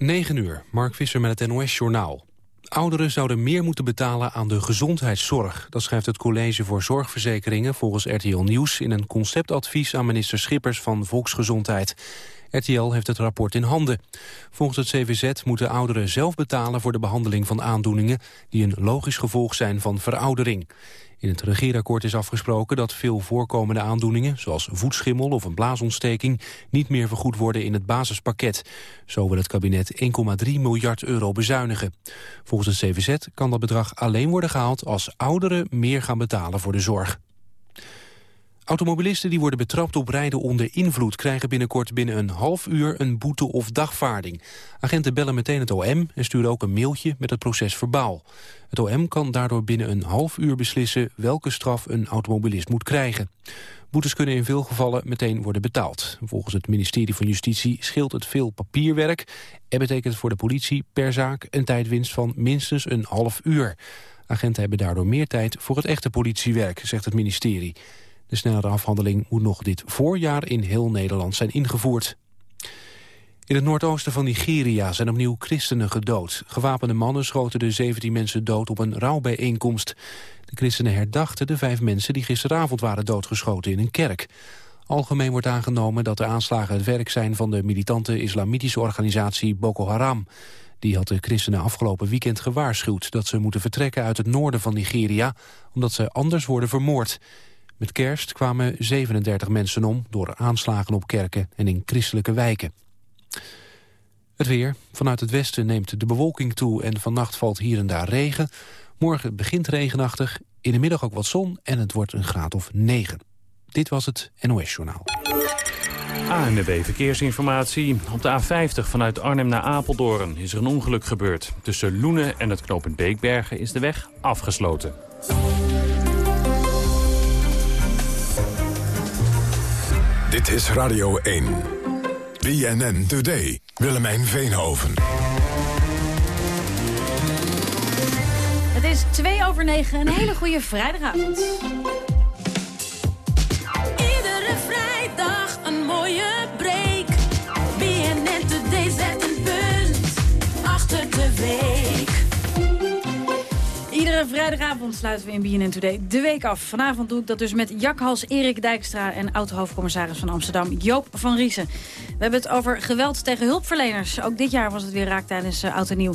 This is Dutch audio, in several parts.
9 uur, Mark Visser met het NOS-journaal. Ouderen zouden meer moeten betalen aan de gezondheidszorg. Dat schrijft het College voor Zorgverzekeringen volgens RTL Nieuws... in een conceptadvies aan minister Schippers van Volksgezondheid. RTL heeft het rapport in handen. Volgens het CVZ moeten ouderen zelf betalen voor de behandeling van aandoeningen... die een logisch gevolg zijn van veroudering. In het regeerakkoord is afgesproken dat veel voorkomende aandoeningen... zoals voetschimmel of een blaasontsteking... niet meer vergoed worden in het basispakket. Zo wil het kabinet 1,3 miljard euro bezuinigen. Volgens het CVZ kan dat bedrag alleen worden gehaald... als ouderen meer gaan betalen voor de zorg. Automobilisten die worden betrapt op rijden onder invloed... krijgen binnenkort binnen een half uur een boete of dagvaarding. Agenten bellen meteen het OM en sturen ook een mailtje met het proces verbaal. Het OM kan daardoor binnen een half uur beslissen... welke straf een automobilist moet krijgen. Boetes kunnen in veel gevallen meteen worden betaald. Volgens het ministerie van Justitie scheelt het veel papierwerk... en betekent voor de politie per zaak een tijdwinst van minstens een half uur. Agenten hebben daardoor meer tijd voor het echte politiewerk, zegt het ministerie. De snellere afhandeling moet nog dit voorjaar in heel Nederland zijn ingevoerd. In het noordoosten van Nigeria zijn opnieuw christenen gedood. Gewapende mannen schoten de 17 mensen dood op een rouwbijeenkomst. De christenen herdachten de vijf mensen die gisteravond waren doodgeschoten in een kerk. Algemeen wordt aangenomen dat de aanslagen het werk zijn van de militante islamitische organisatie Boko Haram. Die had de christenen afgelopen weekend gewaarschuwd dat ze moeten vertrekken uit het noorden van Nigeria, omdat ze anders worden vermoord. Met kerst kwamen 37 mensen om door aanslagen op kerken en in christelijke wijken. Het weer. Vanuit het westen neemt de bewolking toe en vannacht valt hier en daar regen. Morgen begint regenachtig, in de middag ook wat zon en het wordt een graad of 9. Dit was het NOS Journaal. ANWB Verkeersinformatie. Op de A50 vanuit Arnhem naar Apeldoorn is er een ongeluk gebeurd. Tussen Loenen en het knooppunt Beekbergen is de weg afgesloten. Dit is Radio 1. BNN Today. Willemijn Veenhoven. Het is 2 over 9, een hele goede vrijdagavond. Iedere vrijdag een mooie break. BNN Today zet een punt achter de week. Vrijdagavond sluiten we in BNN Today de week af. Vanavond doe ik dat dus met jakhals Erik Dijkstra en oud-hoofdcommissaris van Amsterdam Joop van Riesen. We hebben het over geweld tegen hulpverleners. Ook dit jaar was het weer raak tijdens uh, Oud en Nieuw.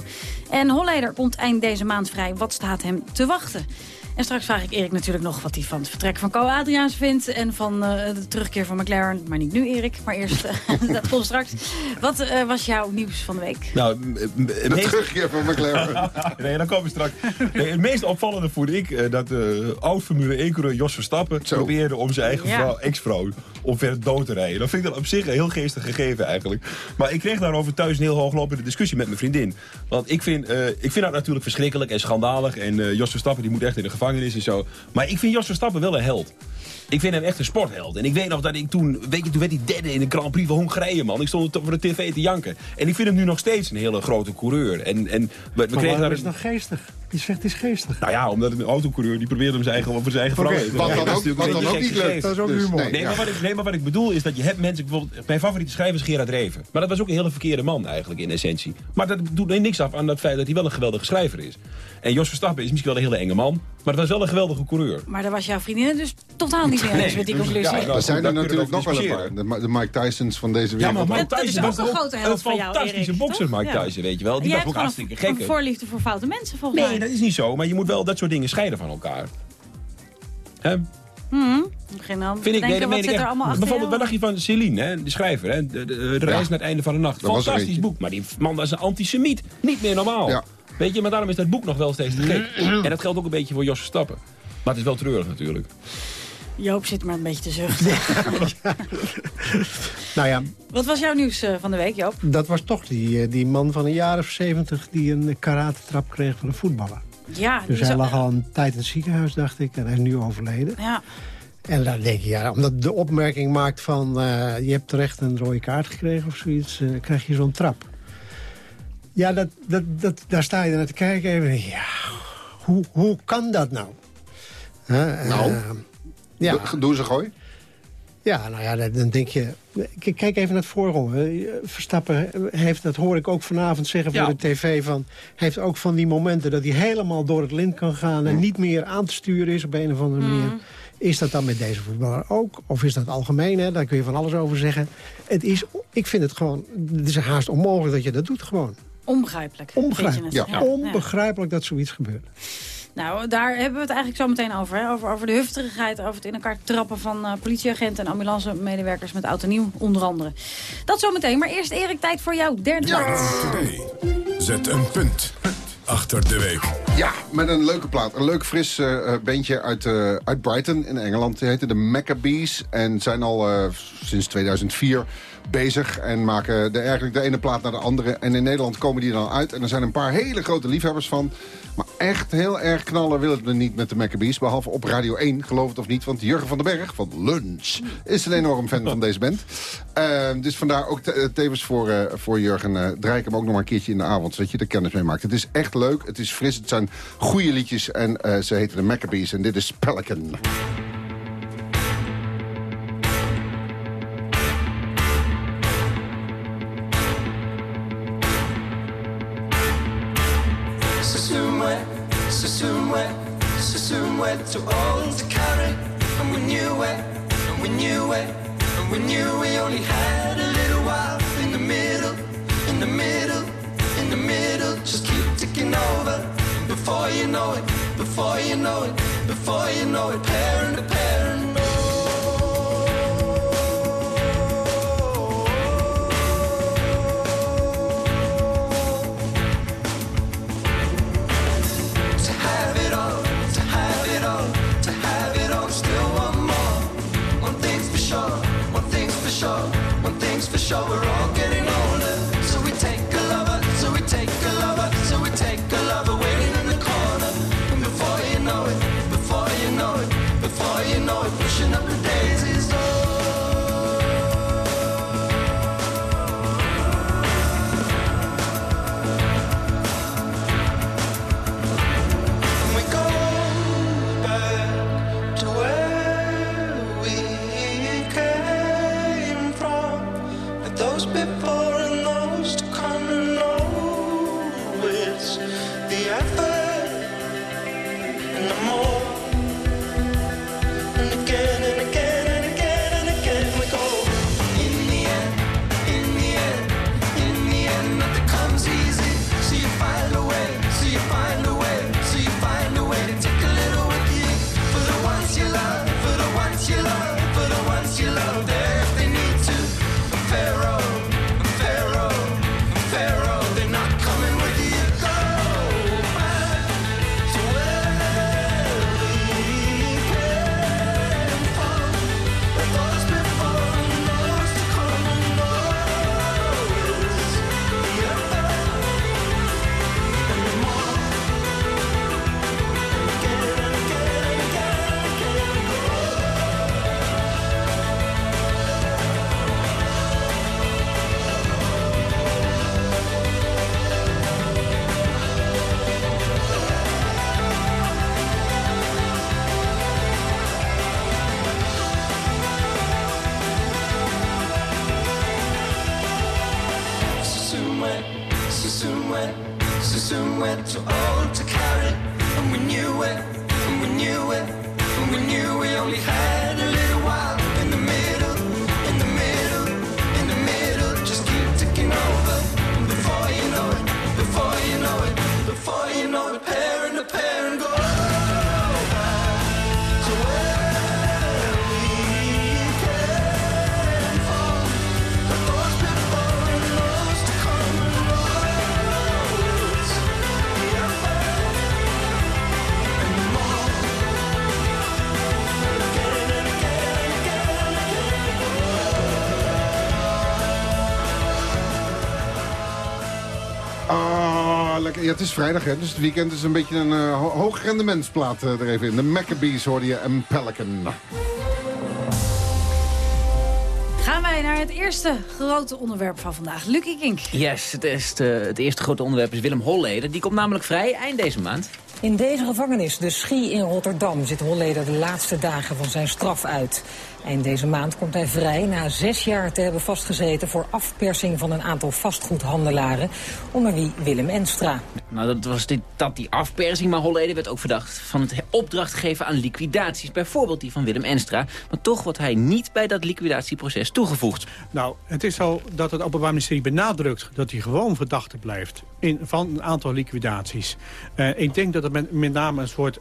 En Holleder komt eind deze maand vrij. Wat staat hem te wachten? En straks vraag ik Erik natuurlijk nog wat hij van het vertrek van Co Adriaans vindt... en van uh, de terugkeer van McLaren. Maar niet nu, Erik, maar eerst, uh, dat komt straks. Wat uh, was jouw nieuws van de week? Nou, de meest... terugkeer van McLaren. nee, dan komen we straks. Nee, het meest opvallende vond ik dat de oud-Formule 1-coureur Jos Verstappen... Zo. probeerde om zijn eigen ja. ex-vrouw omver dood te rijden. Dat vind ik dat op zich een heel geestig gegeven eigenlijk. Maar ik kreeg daarover thuis een heel hooglopende discussie met mijn vriendin. Want ik vind, ik vind dat natuurlijk verschrikkelijk en schandalig. En Jos Verstappen die moet echt in de gevangenis gevangenis en zo. Maar ik vind Jos Verstappen wel een held. Ik vind hem echt een sportheld. En ik weet nog dat ik toen, weet je, toen werd hij derde in de Grand Prix van Hongarije, man. Ik stond voor de tv te janken. En ik vind hem nu nog steeds een hele grote coureur. En, en we, we kregen daar is nog geestig. Je zegt het is geestig. Nou ja, omdat een autocoureur die probeerde hem zijn eigen, voor zijn eigen vrouw okay, Wat dan ook, wat dan ook niet leuk. Dat is ook humor. Dus, nee, nee, maar wat ik, nee, maar wat ik bedoel is dat je hebt mensen... Bijvoorbeeld, mijn favoriete schrijver is Gerard Reven. Maar dat was ook een hele verkeerde man eigenlijk in essentie. Maar dat doet niks af aan het feit dat hij wel een geweldige schrijver is. En Jos Verstappen is misschien wel een hele enge man. Maar het was wel een geweldige coureur. Maar daar was jouw vriendin dus totaal niet mee eens met die conclusie. Ja, er zijn er natuurlijk nog wel een paar. De, Mike Tysons van deze wereld. Ja, maar Mike Tyson was ook een grote held van jou, fantastische bokser, Mike Tyson, weet je wel. Die was ook hartstikke gek. een voorliefde voor foute mensen, volgens mij. Dat is niet zo. Maar je moet wel dat soort dingen scheiden van elkaar. Hè? Hmm. Geen Vind ik, denken, nee, wat zit er allemaal Bijvoorbeeld, wat dacht je van Celine, hè, de schrijver, hè, de, de, de reis ja. naar het einde van de nacht. Fantastisch boek, maar die man was een antisemiet. Niet meer normaal. Ja. Weet je, maar daarom is dat boek nog wel steeds te gek. en dat geldt ook een beetje voor Jos Stappen. Maar het is wel treurig natuurlijk. Joop zit maar een beetje te zuchten. nou ja. Wat was jouw nieuws uh, van de week, Joop? Dat was toch die, uh, die man van een jaar of zeventig... die een karate-trap kreeg van een voetballer. Ja, dus hij lag al een tijd in het ziekenhuis, dacht ik. En hij is nu overleden. Ja. En dan denk je, ja, omdat de opmerking maakt van... Uh, je hebt terecht een rode kaart gekregen of zoiets... krijg je zo'n trap. Ja, dat, dat, dat, daar sta je naar te kijken. En ja, hoe, hoe kan dat nou? nou, ja. doe ze gooi. Ja, nou ja, dan denk je... Kijk even naar het voorronde. Verstappen heeft, dat hoor ik ook vanavond zeggen voor Ja. de tv... Van, heeft ook van die momenten dat hij helemaal door het lint kan gaan... en niet meer aan te sturen is op een of andere manier. Is dat dan met deze voetballer ook? Of is dat algemeen? Hè? Daar kun je van alles over zeggen. Het is, ik vind het gewoon... Het is haast onmogelijk dat je dat doet gewoon. Onbegrijpelijk. Onbegrijpelijk. het? Ja. Onbegrijpelijk dat zoiets gebeurt. Nou, daar hebben we het eigenlijk zo meteen over. Hè? Over, over de hufterigheid, over het in elkaar trappen van eh, politieagenten en ambulance-medewerkers met oud en nieuw, onder andere. Dat zometeen, maar eerst Erik, tijd voor jou. Derde plaats. Today. Zet een punt achter de week. Ja, met een leuke plaat. Een leuk fris eh, eh, bandje uit, eh, uit Brighton in Engeland. Die heette de Maccabees. En zijn al eh, sinds 2004 bezig. En maken de, eigenlijk de ene plaat naar de andere. En in Nederland komen die dan uit. En er zijn een paar hele grote liefhebbers van. Maar echt heel erg knallen willen we niet met de Maccabees. Behalve op Radio 1, geloof het of niet. Want Jurgen van den Berg van Lunch is een enorm fan van deze band. Eh, dus vandaar ook eh, tevens voor, eh, voor Jurgen eh, draai ik hem ook nog maar een keertje in de avond. Zodat je er kennis mee maakt. Het is echt leuk, het is fris, het zijn goede liedjes. En ze heten de Maccabees en dit is Pelican. Too old to carry. And we knew it, and we knew it, and we knew we only had a little while in the middle, in the middle, in the middle. Just keep ticking over. Before you know it, before you know it, before you know it, parent to parent. To lekker. Ja, het is vrijdag, hè, dus het weekend is een beetje een eh, ho hoog rendementsplaat eh, er even in. De Maccabees hoorde je en Pelican. Gaan wij naar het eerste grote onderwerp van vandaag. Lucky Kink. Yes, het, is, eh, het eerste grote onderwerp is Willem Holleder. Die komt namelijk vrij eind deze maand. In deze gevangenis, de Schie in Rotterdam, zit Holleder de laatste dagen van zijn straf uit. Eind deze maand komt hij vrij na zes jaar te hebben vastgezeten... voor afpersing van een aantal vastgoedhandelaren, onder wie Willem Enstra. Nou, dat was dit, dat die afpersing, maar Holleder werd ook verdacht van het opdracht geven aan liquidaties. Bijvoorbeeld die van Willem Enstra. Maar toch wordt hij niet bij dat liquidatieproces toegevoegd. Nou, het is zo dat het Openbaar Ministerie benadrukt dat hij gewoon verdachte blijft in, van een aantal liquidaties. Eh, ik denk dat het met, met name een soort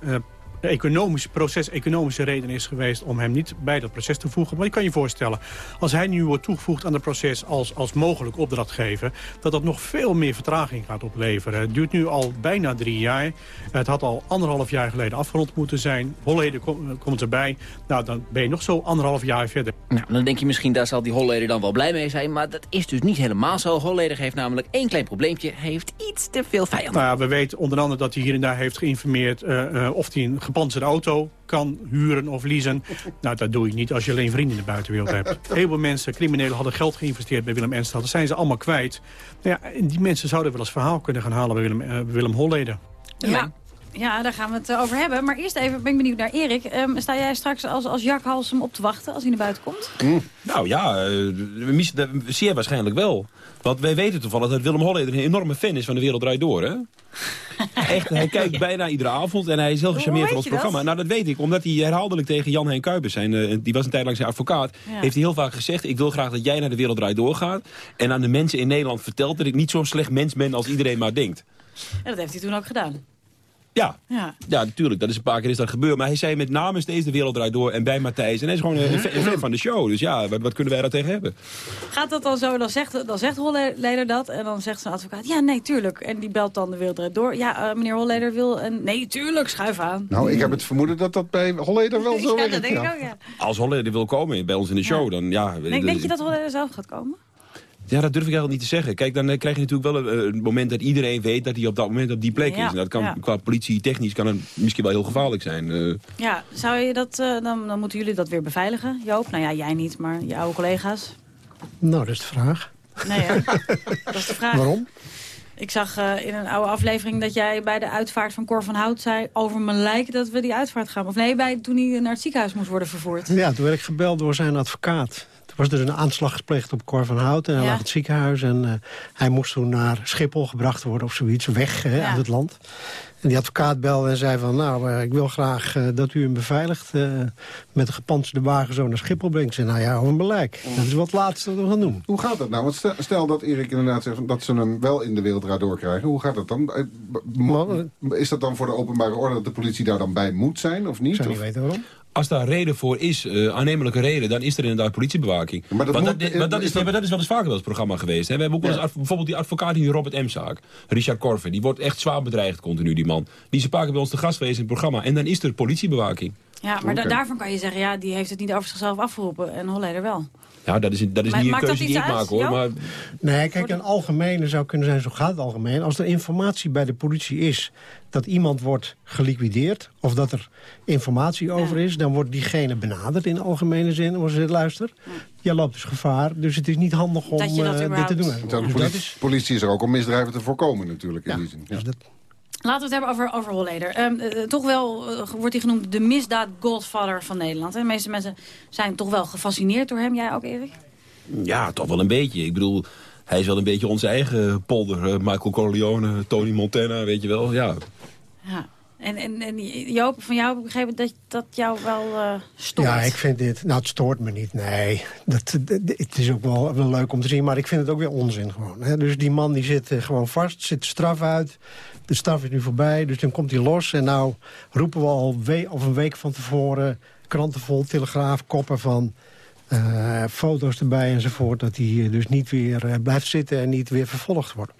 eh, economische proces, economische reden is geweest om hem niet bij dat proces te voegen. Maar je kan je voorstellen, als hij nu wordt toegevoegd aan het proces als, als mogelijk opdrachtgever, dat dat nog veel meer vertraging gaat opleveren. Het duurt nu al bijna drie jaar. Het had al anderhalf jaar geleden afgerond moeten zijn. Holleden kom- komt erbij. Nou, dan ben je nog zo anderhalf jaar verder. Nou, dan denk je misschien, daar zal die Holleder dan wel blij mee zijn. Maar dat is dus niet helemaal zo. Holleder heeft namelijk één klein probleempje. Hij heeft iets te veel vijanden. Nou ja, we weten onder andere dat hij hier en daar heeft geïnformeerd... eh, eh, of hij een gepantserde auto kan huren of leasen. Nou, dat doe je niet als je alleen vrienden in de buitenwereld hebt. Heel veel mensen, criminelen, hadden geld geïnvesteerd bij Willem Enstra. Dat zijn ze allemaal kwijt. Nou ja, en die mensen zouden wel eens verhaal kunnen gaan halen bij Willem, eh, Willem Holleder. Ja. Ja, daar gaan we het eh, over hebben. Maar eerst even ben ik benieuwd naar Erik. Ehm, sta jij straks als, als Jack Halsem op te wachten als hij naar buiten komt? Nou ja, de- zeer waarschijnlijk wel. Want wij weten toevallig dat Willem Holleder een enorme fan is van De Wereld Draait Door. Hè? Echt, hij kijkt bijna iedere avond en hij is heel gecharmeerd van ons dat? programma. Nou, dat weet ik, omdat hij herhaaldelijk tegen Jan Hein Kuipers, zijn, eh, die was een tijd lang zijn advocaat, Ja. heeft hij heel vaak gezegd, ik wil graag dat jij naar De Wereld Draait Door gaat en aan de mensen in Nederland vertelt dat ik niet zo'n slecht mens ben als iedereen maar denkt. En dat heeft hij toen ook gedaan. Ja, Ja. ja, natuurlijk. Dat is een paar keer is dat gebeurd. Maar hij zei met name steeds de wereld draait door en bij Matthijs. En hij is gewoon een, een fan- een fan van de show. Dus ja, wat, wat kunnen wij daar tegen hebben? Gaat dat dan zo, dan zegt, dan zegt Holleder dat en dan zegt zijn advocaat... ja, nee, tuurlijk. En die belt dan de wereld eruit door. Ja, eh, meneer Holleder wil een... Nee, tuurlijk, schuif aan. Nou, ik heb het vermoeden dat dat bij Holleder wel zo ja, werkt. dat denk ik ook, ja. Als Holleder wil komen bij ons in de show, dan ja... Denk, denk je dat Holleder zelf gaat komen? Ja, dat durf ik eigenlijk niet te zeggen. Kijk, dan eh, krijg je natuurlijk wel een, een moment dat iedereen weet dat hij op dat moment op die plek Ja, is. En dat kan ja. qua politie technisch kan het misschien wel heel gevaarlijk zijn. Eh, Ja, zou je dat... eh, dan, dan moeten jullie dat weer beveiligen, Joop. Nou ja, jij niet, maar je oude collega's. Nou, dat is de vraag. Nee, hè? dat is de vraag. Waarom? Ik zag eh, in een oude aflevering dat jij bij de uitvaart van Cor van Hout zei... over mijn lijk dat we die uitvaart gaan. Of nee, bij, toen hij naar het ziekenhuis moest worden vervoerd. Ja, toen werd ik gebeld door zijn advocaat. Was er een aanslag gepleegd op Cor van Hout. En hij Ja. lag in het ziekenhuis. En eh, hij moest toen naar Schiphol gebracht worden of zoiets. Weg hè, Ja. uit het land. En die advocaat belde en zei van... nou, eh, ik wil graag eh, dat u hem beveiligt... eh, met een gepantserde wagen zo naar Schiphol brengt. Zei, nou ja, hou hem belijk. Dat is wat het laatste dat we gaan doen. Hoe gaat dat nou? Want stel, stel dat Erik inderdaad zegt dat ze hem wel in de wereldraad doorkrijgen. Hoe gaat dat dan? Is dat dan voor de openbare orde dat de politie daar dan bij moet zijn of niet? Ik zou niet Of- weten waarom. Als daar reden voor is, eh, aannemelijke reden, dan is er inderdaad politiebewaking. Maar dat Want moet- dat, want dat, is is, dat- maar dat is wel eens vaker wel eens programma geweest. Hè. We hebben ook eens bijvoorbeeld die advocaat in die Robert M-zaak. Richard Korver, die wordt echt zwaar bedreigd continu, die man. Die is een paar keer bij ons te gast geweest in het programma. En dan is er politiebewaking. Ja, maar da- daarvan kan je zeggen... ja, die heeft het niet over zichzelf afgeroepen. En Holleder wel. Ja, dat is, dat is Maar niet een keuze die ik uit, maak hoor. Maar Nee, kijk, een algemene zou kunnen zijn, zo gaat het algemeen. Als er informatie bij de politie is dat iemand wordt geliquideerd... of dat er informatie over is, dan wordt diegene benaderd in algemene zin. Als ze luister, je loopt dus gevaar, dus het is niet handig om Dat je dat eh, dit te doen. Want de Dus dat politie, is, politie is er ook om misdrijven te voorkomen natuurlijk in ja, die zin. Ja. dus dat, Laten we het hebben over, over Holleder. Ehm, eh, toch wel eh, wordt hij genoemd de misdaad godfather van Nederland. hè? De meeste mensen zijn toch wel gefascineerd door hem. Jij ook, Erik? ja, toch wel een beetje. Ik bedoel, hij is wel een beetje onze eigen polder. eh, Michael Corleone, Tony Montana, weet je wel. Ja, Ja. En, en, en Joop, van jou heb ik begrepen dat dat jou wel eh stoort. ja, ik vind dit... Nou, het stoort me niet, nee. Dat, het is ook wel, wel leuk om te zien, maar ik vind het ook weer onzin gewoon. Hè. Dus die man die zit eh, gewoon vast, zit straf uit. De straf is nu voorbij, dus dan komt hij los. En nou roepen we al we of een week van tevoren... kranten vol, telegraaf, koppen van... eh, foto's erbij enzovoort, dat hij dus niet weer blijft zitten en niet weer vervolgd wordt.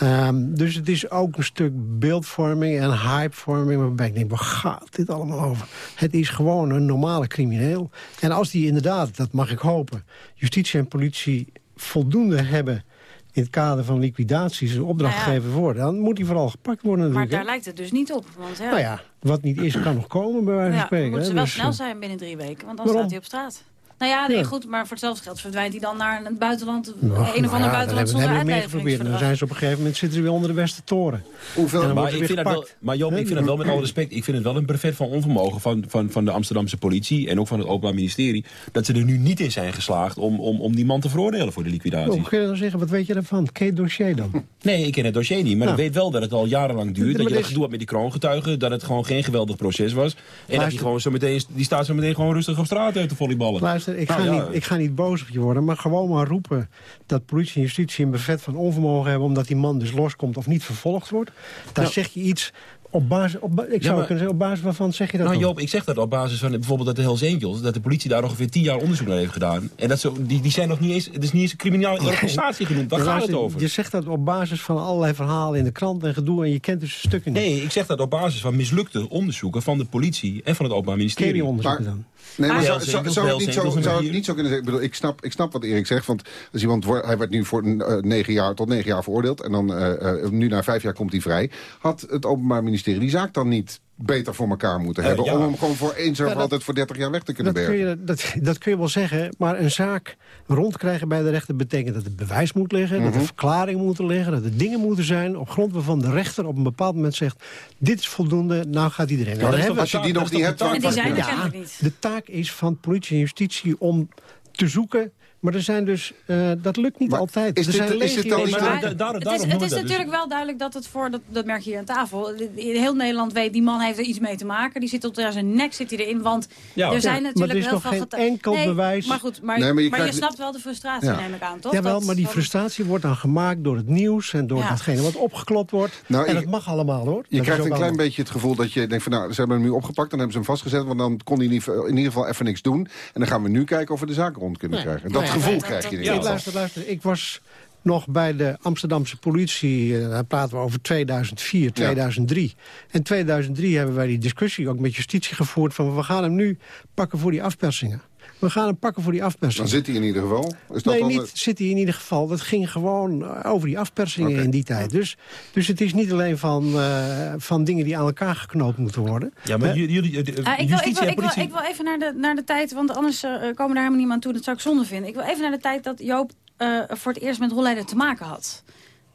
Ehm, dus het is ook een stuk beeldvorming en hypevorming... waarbij ik denk, waar gaat dit allemaal over? Het is gewoon een normale crimineel. En als die inderdaad, dat mag ik hopen... justitie en politie voldoende hebben... in het kader van liquidaties een opdracht Nou ja. worden... dan moet hij vooral gepakt worden maar daar lijkt het dus niet op. Want ja, Nou ja, wat niet is, kan nog komen bij wijze van ja, spreken. moet ze wel Dus, snel eh, zijn binnen drie weken. Want dan waarom? staat hij op straat. Nou ja, nee, Ja. goed, maar voor hetzelfde geld verdwijnt hij dan naar een buitenland. Nou, een of ander ja, buitenland dat hebben, zonder hebben we meer geprobeerd. En dan zijn ze op een gegeven moment zitten ze weer onder de Westertoren. Hoeveel, En dan Maar, ik ze vind wel, maar Joop, ik vind het wel met alle respect... ik vind het wel een brevet van onvermogen van, van, van de Amsterdamse politie... en ook van het Openbaar Ministerie... dat ze er nu niet in zijn geslaagd om, om, om die man te veroordelen voor de liquidatie. Kun je dan zeggen, wat weet je daarvan? Het dossier dan? Nee, ik ken het dossier niet, maar Nou. ik weet wel dat het al jarenlang duurt. Dat je dat gedoe hebt met die kroongetuigen, dat het gewoon geen geweldig proces was. En dat die, Luister. gewoon zo meteen, die staat zo meteen gewoon rustig op straat uit te volleyballen. Luister, ik ga, Nou ja. niet, ik ga niet boos op je worden, maar gewoon maar roepen... dat politie en justitie een bevet van onvermogen hebben... omdat die man dus loskomt of niet vervolgd wordt. Daar Nou. zeg je iets op basis... Op, ik zou maar- kunnen zeggen, op basis waarvan zeg je dat Nou dan? Joop, ik zeg dat op basis van bijvoorbeeld dat de Hells Angels... dat de politie daar ongeveer tien jaar onderzoek naar heeft gedaan. En dat ze, die, die zijn nog niet eens... Het is niet eens een criminele organisatie genoemd, daar Ja, gaat het over. Je zegt dat op basis van allerlei verhalen in de krant en gedoe... en je kent dus stukken niet. Nee, ik zeg dat op basis van mislukte onderzoeken van de politie en van het Openbaar Ken je Ministerie. onderzoeken dan? Nee, maar Maar- zou, Hells zou, Angels, zou het Hells niet zo, zou het niet zo kunnen zeggen? Ik, bedoel, ik, snap, ik snap wat Erik zegt, want als iemand wordt, hij werd nu voor eh, negen jaar, tot negen jaar veroordeeld... en dan eh, eh, nu na vijf jaar komt hij vrij. Had het Openbaar Ministerie die zaak dan niet beter voor elkaar moeten Eh, hebben... ja. om hem gewoon voor eens dat- altijd voor 30 jaar weg te kunnen Dat kun, bergen? je, dat, dat kun je wel zeggen, maar een zaak rondkrijgen bij de rechter... betekent dat het bewijs moet liggen, dat Mhm. er verklaringen moeten liggen... dat er dingen moeten zijn op grond waarvan de rechter op een bepaald moment zegt... dit is voldoende, nou gaat iedereen. Ja, Nou, dat dan hebben Als je die nog niet hebt... de taak is van politie en justitie om te zoeken... maar er zijn dus, eh, dat lukt niet Maar altijd. is er dit- zijn is dit legio- dan- maar Maar da- daarom- het is, het is dus. natuurlijk wel duidelijk dat het voor, dat, dat merk je hier aan tafel, heel Nederland weet, die man heeft er iets mee te maken. Die zit tot aan zijn nek zit hij erin, want Ja. er Ja, zijn maar natuurlijk er is heel nog veel geen enkel nee, bewijs. Maar goed, maar, Nee, maar maar je snapt wel de frustratie, Ja. neem ik aan, toch? Jawel, maar die frustratie wordt dan gemaakt door het nieuws... en door Ja. datgene wat opgeklopt wordt. Nou, en ik- dat mag allemaal, hoor. Je Dat krijgt een klein beetje het gevoel dat je denkt van nou, ze hebben hem nu opgepakt, dan hebben ze hem vastgezet, want dan kon hij in ieder geval- in ieder geval even niks doen. En dan gaan we nu kijken of we de zaak rond kunnen krijgen. Ja, gevoel krijg je in geval. luister, luister. Ik was nog bij de Amsterdamse politie, eh, daar praten we over 2004, 2003. En 2003 hebben wij die discussie ook met justitie gevoerd... van we gaan hem nu pakken voor die afpersingen. We gaan hem pakken voor die afpersingen. Dan zit hij in ieder geval. Is dat nee, niet zit hij in ieder geval. Dat ging gewoon eh, over die afpersingen in die tijd. Dus, dus het is niet alleen van, eh, van dingen die aan elkaar geknoopt moeten worden. Ja, maar jullie, ik, wil, ik, justitie wil, en ik, wil, politie... ik wil even naar de, naar de tijd, want anders eh, komen daar helemaal aan toe. Dat zou ik zonde vinden. Ik wil even naar de tijd dat Joop eh, voor het eerst met Holleder te maken had.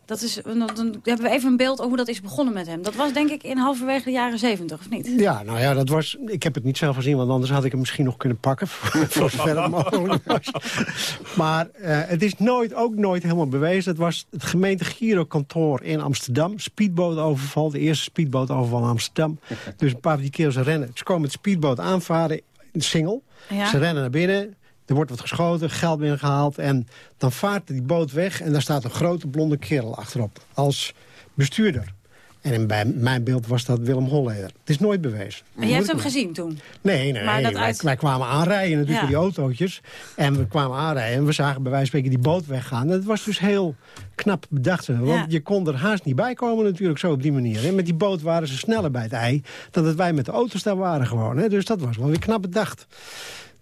Dat is, dan, hebben we even een beeld over hoe dat is begonnen met hem. Dat was denk ik in halverwege de jaren zeventig, of niet? Ja, nou ja, dat was. Ik heb het niet zelf gezien, want anders had ik hem misschien nog kunnen pakken. voor zover het mogelijk was. Maar eh, het is nooit, ook nooit helemaal bewezen. Het was het gemeente Girokantoor in Amsterdam. Speedbootoverval, de eerste speedbootoverval in Amsterdam. Dus een paar van die kerels rennen. Ze komen met speedboot aanvaren in Singel. Ja. Ze rennen naar binnen. Er wordt wat geschoten, geld binnengehaald. En dan vaart die boot weg en daar staat een grote blonde kerel achterop. Als bestuurder. En in bij mijn beeld was dat Willem Holleder. Het is nooit bewezen. En jij hebt hem gezien toen? Nee, nee, Maar dat wij, uit- wij kwamen aanrijden natuurlijk Ja. die autootjes. En we kwamen aanrijden en we zagen bij wijze van spreken die boot weggaan. En het was dus heel knap bedacht. Want Ja. je kon er haast niet bij komen natuurlijk zo op die manier. En met die boot waren ze sneller bij het ei... dan dat wij met de auto's daar waren gewoon. Hè. Dus dat was wel weer knap bedacht.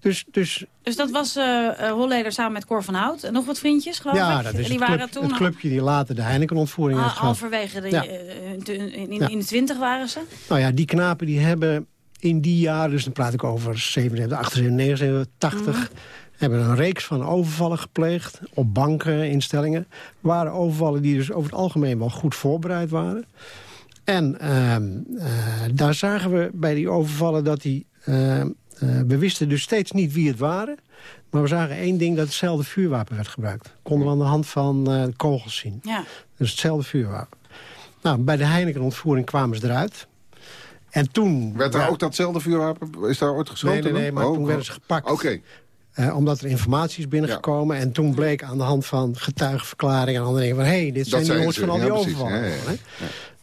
Dus, dus Dus dat was eh eh, Holleder samen met Cor van Hout en nog wat vriendjes, geloof ja, ik? dat is die het, waren toen het clubje die later de Heineken-ontvoering al- heeft gehad. halverwege de, Ja. eh, in, in, Ja. in de twintig waren ze. Nou ja, die knapen die hebben in die jaren, dus dan praat ik over 77, 78, 79, 80... hebben een reeks van overvallen gepleegd op banken, instellingen. waren overvallen die dus over het algemeen wel goed voorbereid waren. En ehm, eh, daar zagen we bij die overvallen dat die... eh, eh, we wisten dus steeds niet wie het waren. Maar we zagen één ding, dat hetzelfde vuurwapen werd gebruikt. Konden we aan de hand van eh, kogels zien. Ja. Dus hetzelfde vuurwapen. Nou, bij de Heineken-ontvoering kwamen ze eruit. En toen... Werd er ja, ook datzelfde vuurwapen? Is daar ooit geschoten? Nee, nee, maar Oh, toen werden ze gepakt. Oké. eh, omdat er informatie is binnengekomen. En toen bleek aan de hand van getuigenverklaringen en andere dingen... van hé, hey, dit zijn jongens ze. van al die Ja, overvallen.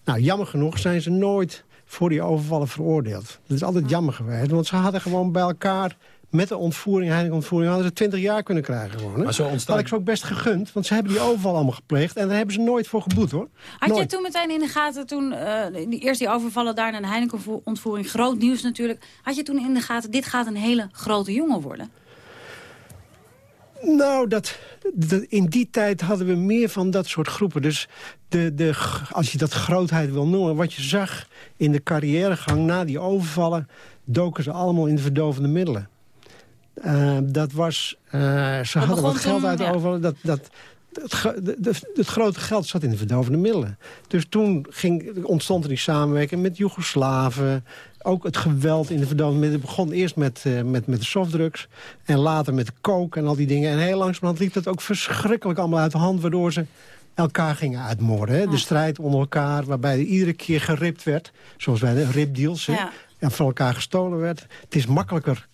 Nou, jammer genoeg zijn ze nooit voor die overvallen veroordeeld. Dat is altijd jammer geweest. Want ze hadden gewoon bij elkaar... met de ontvoering, Heineken-ontvoering... hadden ze 20 jaar kunnen krijgen. Gewoon, hè? Maar zo ontstaat- Had ik ze ook best gegund. Want ze hebben die overval allemaal gepleegd. En daar hebben ze nooit voor geboet, hoor. Had je toen meteen in de gaten, toen, eh, die, eerst die overvallen daar naar de Heineken-ontvoering, groot nieuws natuurlijk. Had je toen in de gaten, dit gaat een hele grote jongen worden? Nou, dat, dat- in die tijd hadden we meer van dat soort groepen. Dus de, de, als je dat grootheid wil noemen... wat je zag in de carrièregang na die overvallen... doken ze allemaal in de verdovende middelen. Eh, dat was... eh, ze hadden wat geld uit de ja. overval. Dat, dat, het grote geld zat in de verdovende middelen. Dus toen ging, ontstond er die samenwerking met Joegoslaven. Ook het geweld in de verdovende middelen begon eerst met, eh, met, met de softdrugs. En later met de coke en al die dingen. En heel langzamerhand liep dat ook verschrikkelijk allemaal uit de hand... waardoor ze elkaar gingen uitmoorden. Hè? De strijd onder elkaar, waarbij er iedere keer geript werd. Zoals bij de ripdeals. hè. Ja. En van elkaar gestolen werd. Het is makkelijker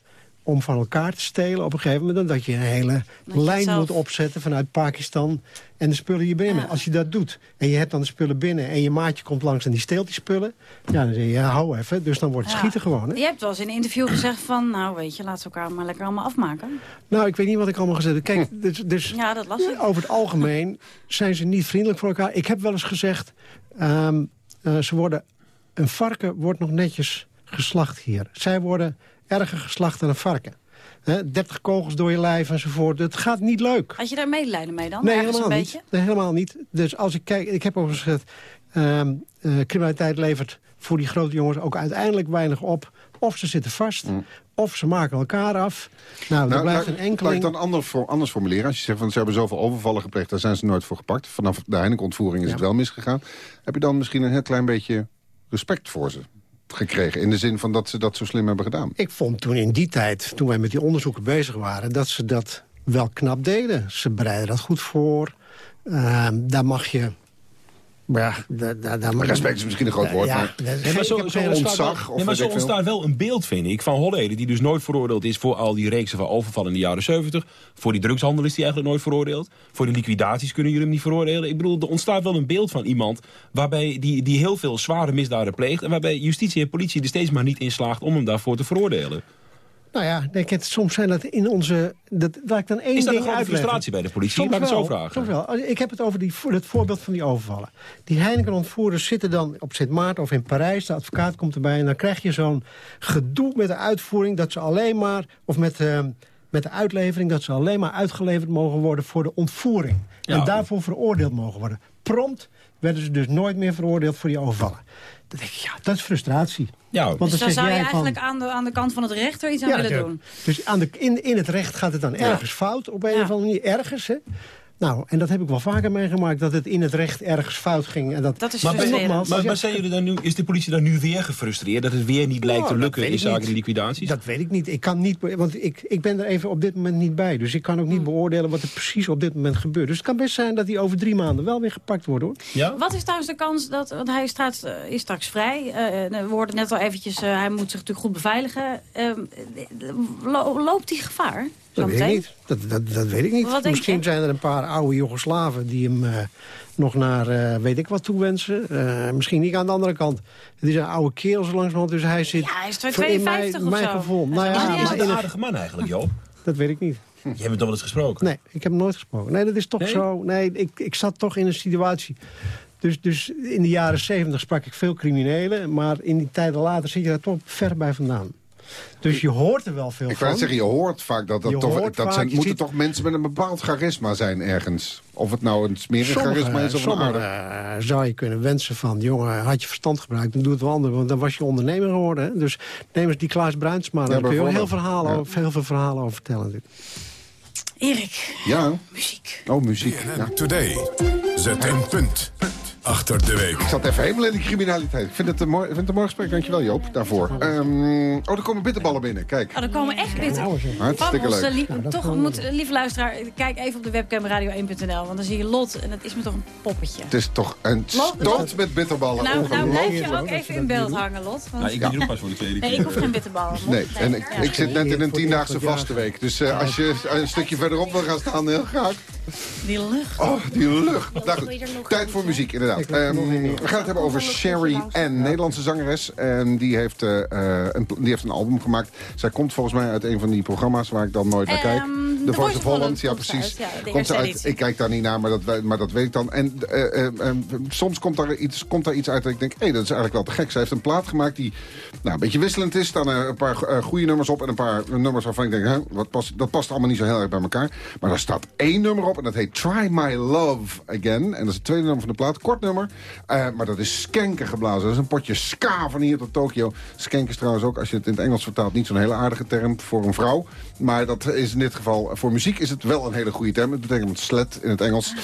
om van elkaar te stelen op een gegeven moment... dan dat je een hele lijn zelf- moet opzetten vanuit Pakistan... en de spullen hier binnen. Ja. Als je dat doet en je hebt dan de spullen binnen... en je maatje komt langs en die steelt die spullen... ja, dan zeg je, ja, hou even. Dus dan wordt het Ja. schieten gewoon. Hè? Je hebt wel eens in een interview gezegd van... nou weet je, laten we elkaar maar lekker allemaal afmaken. Nou, ik weet niet wat ik allemaal gezegd heb. Kijk, dus, dus Ja, dat las ik. over het algemeen zijn ze niet vriendelijk voor elkaar. Ik heb wel eens gezegd, ehm, eh, ze worden, een varken wordt nog netjes geslacht hier. Zij worden erger geslacht dan een varken. Hè, 30 kogels door je lijf enzovoort. Het gaat niet leuk. Had je daar medelijden mee dan? Nee, helemaal een niet. beetje? Nee, helemaal niet. Dus als ik kijk, ik heb overigens gezegd... ehm, eh, criminaliteit levert voor die grote jongens ook uiteindelijk weinig op. Of ze zitten vast, of ze maken elkaar af. Nou, er Nou, blijft laat- een laat enkeling... ik dan anders, voor, anders formuleren. Als je zegt van ze hebben zoveel overvallen gepleegd, daar zijn ze nooit voor gepakt. Vanaf de Heineken-ontvoering is Ja. het wel misgegaan. Heb je dan misschien een heel klein beetje respect voor ze gekregen? In de zin van dat ze dat zo slim hebben gedaan. Ik vond toen in die tijd, toen wij met die onderzoeken bezig waren... dat ze dat wel knap deden. Ze bereiden dat goed voor. Ehm, daar mag je... Ja, daar, daar, daar mag- Respect is misschien een groot woord, Ja, maar- Nee, maar zo, ontstaat, ontzag wel, nee, maar zo ontstaat een beeld, vind ik, van Holleden... die dus nooit veroordeeld is voor al die reeksen van overvallen in de jaren 70. Voor die drugshandel is hij eigenlijk nooit veroordeeld. Voor de liquidaties kunnen jullie hem niet veroordelen. Ik bedoel, er ontstaat wel een beeld van iemand... Waarbij die, die heel veel zware misdaden pleegt... en waarbij justitie en politie er steeds maar niet in slaagt om hem daarvoor te veroordelen. Nou ja, soms zijn dat in onze... Dat, laat ik dan één Is dat ding een grote frustratie bij de politie? Soms Laat ik het wel, zo vragen. Soms wel. Ik heb het over die, het voorbeeld van die overvallen. Die Heineken-ontvoerders zitten dan op Sint Maarten of in Parijs. De advocaat komt erbij en dan krijg je zo'n gedoe met de uitvoering... dat ze alleen maar, of met, eh, met de uitlevering... dat ze alleen maar uitgeleverd mogen worden voor de ontvoering. Ja. En daarvoor veroordeeld mogen worden. Prompt werden ze dus nooit meer veroordeeld voor die overvallen. Dan denk ik, ja, dat is frustratie. Ja, Want Dus dan dan zeg zou je van- eigenlijk aan, de, aan de kant van het recht er iets aan willen natuurlijk. doen. Dus aan de, in, in het recht gaat het dan ergens fout op een Ja. of andere manier. Ergens, hè? Nou, en dat heb ik wel vaker meegemaakt, dat het in het recht ergens fout ging. En dat, Dat is Maar, nogmaals, maar, maar zijn jullie dan nu, is de politie dan nu weer gefrustreerd... dat het weer niet lijkt Nou, te dat lukken in zaken liquidaties? Dat weet ik niet. Ik kan niet, want ik, ik ben er even op dit moment niet bij. Dus ik kan ook niet beoordelen wat er precies op dit moment gebeurt. Dus het kan best zijn dat hij over drie maanden wel weer gepakt wordt, hoor. ja? Wat is trouwens de kans dat, want hij is straks, eh, is straks vrij. eh, we hoorden net al eventjes, hij moet zich natuurlijk goed beveiligen. Ehm, eh, lo- loopt hij gevaar? Dat weet ik niet. Dat, dat, dat weet ik niet. Misschien zijn er een paar oude Joegoslaven die hem eh, nog naar eh, weet ik wat toewensen. Eh misschien niet aan de andere kant. Het is een oude kerel zo langzamerhand, dus hij zit... Ja, hij is voor in 52 mijn, of mijn zo. gevoel. Nou is ja, is het een het- aardige man eigenlijk, Joop? dat weet ik niet. Je hebt hem toch wel eens gesproken? Nee, ik heb hem nooit gesproken. Nee, dat is toch Nee? zo. Nee, ik, ik zat toch in een situatie. Dus, dus in de jaren zeventig sprak ik veel criminelen. Maar in die tijden later zit je daar toch ver bij vandaan. Dus je hoort er wel veel Ik van. wou net zeggen, je hoort vaak dat dat Je toch... Dat vaak, zijn, moeten ziet- toch mensen met een bepaald charisma zijn ergens. Of het nou een smerig charisma is of een sommige, aardig. eh, zou je kunnen wensen van... jongen, had je verstand gebruikt, dan doe het wel anders. Want dan was je ondernemer geworden. Hè? Dus neem eens die Klaas Bruinsma. Daar kun je ook heel, verhalen Ja. over, heel veel verhalen over vertellen. natuurlijk. Erik, Ja, muziek. oh muziek. Ja. Today. Zet een punt achter de week. Ik zat even helemaal in die criminaliteit. Ik vind het een mooi, vind het een mooi gesprek. Dankjewel Joop, daarvoor. Ehm, oh, er komen bitterballen binnen. Kijk, Oh, er komen echt bitter. Zeg. Van hartstikke onze leuk. Nou, toch moet, lieve luisteraar, kijk even op de webcam radio1.nl. Want dan zie je Lot en dat is me toch een poppetje. Het is toch een stort met bitterballen. Nou, nou blijf je ook even in beeld hangen, Lot. Want Nou, ik ben hier ook pas voor de tweede nee, keer. ik hoef geen bitterballen. Nee, en ik, ja. ik zit net in een tiendaagse vaste week. Dus eh, als je een stukje verderop wil gaan staan, heel graag. Die lucht. Oh, die lucht. Nou goed, tijd voor muziek inderdaad. Ehm, we gaan het hebben over Sherry Ann, Nederlandse zangeres. En die heeft, eh, eh, een, die heeft een album gemaakt. Zij komt volgens mij uit een van die programma's waar ik dan nooit naar kijk. Ehm, The Voice of Holland, ja precies. uit, ja, de komt uit, ik kijk daar niet naar, maar dat, maar dat weet ik dan. En eh, eh, eh, soms komt daar, iets, komt daar iets uit dat ik denk... hé, dat is eigenlijk wel te gek. Zij heeft een plaat gemaakt die nou, een beetje wisselend is. Staan er een paar goede nummers op en een paar nummers waarvan ik denk... Hè, wat past, dat past allemaal niet zo heel erg bij elkaar. Maar er staat één nummer op op en dat heet Try My Love Again. En dat is het tweede nummer van de plaat. Kort nummer, eh, maar dat is skanken geblazen. Dat is een potje ska van hier tot Tokio. Skank is trouwens ook, als je het in het Engels vertaalt... niet zo'n hele aardige term voor een vrouw. Maar dat is in dit geval, voor muziek is het wel een hele goede term. Het betekent slet in het Engels.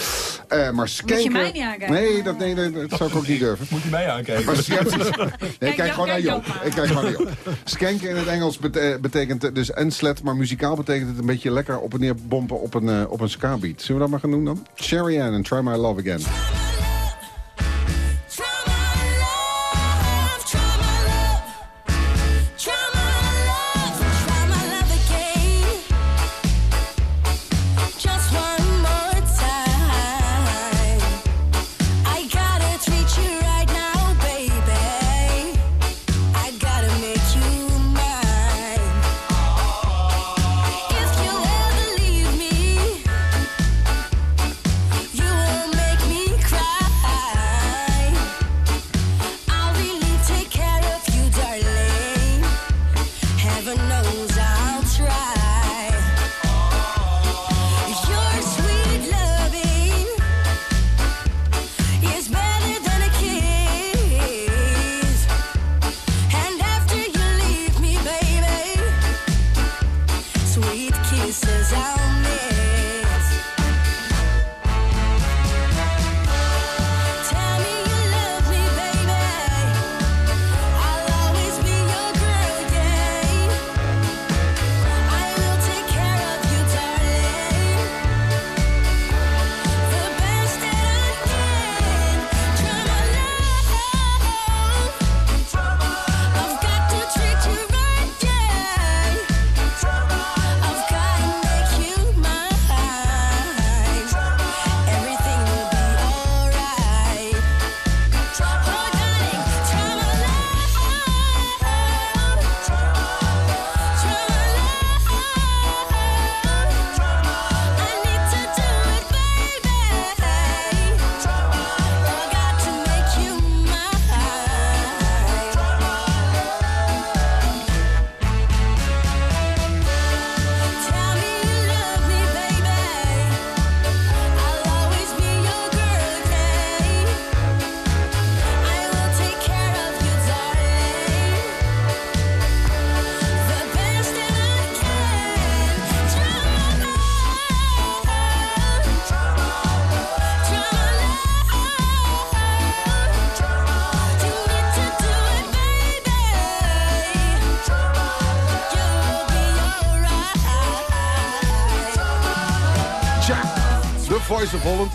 Eh, maar skanken... Moet je mij niet aankijken? Nee, dat, nee, nee, dat zou ik ook niet durven. Moet je mij aankijken? Maar, nee, Kijk, kijk gewoon naar Joop. Maar. Ik kijk gewoon naar Joop. Skanken in het Engels bete- betekent dus en slet, maar muzikaal betekent het een beetje lekker op en neer bompen op een, eh, op een ska beat. Zullen we dat maar gaan doen dan? Sherry Ann en Try My Love Again.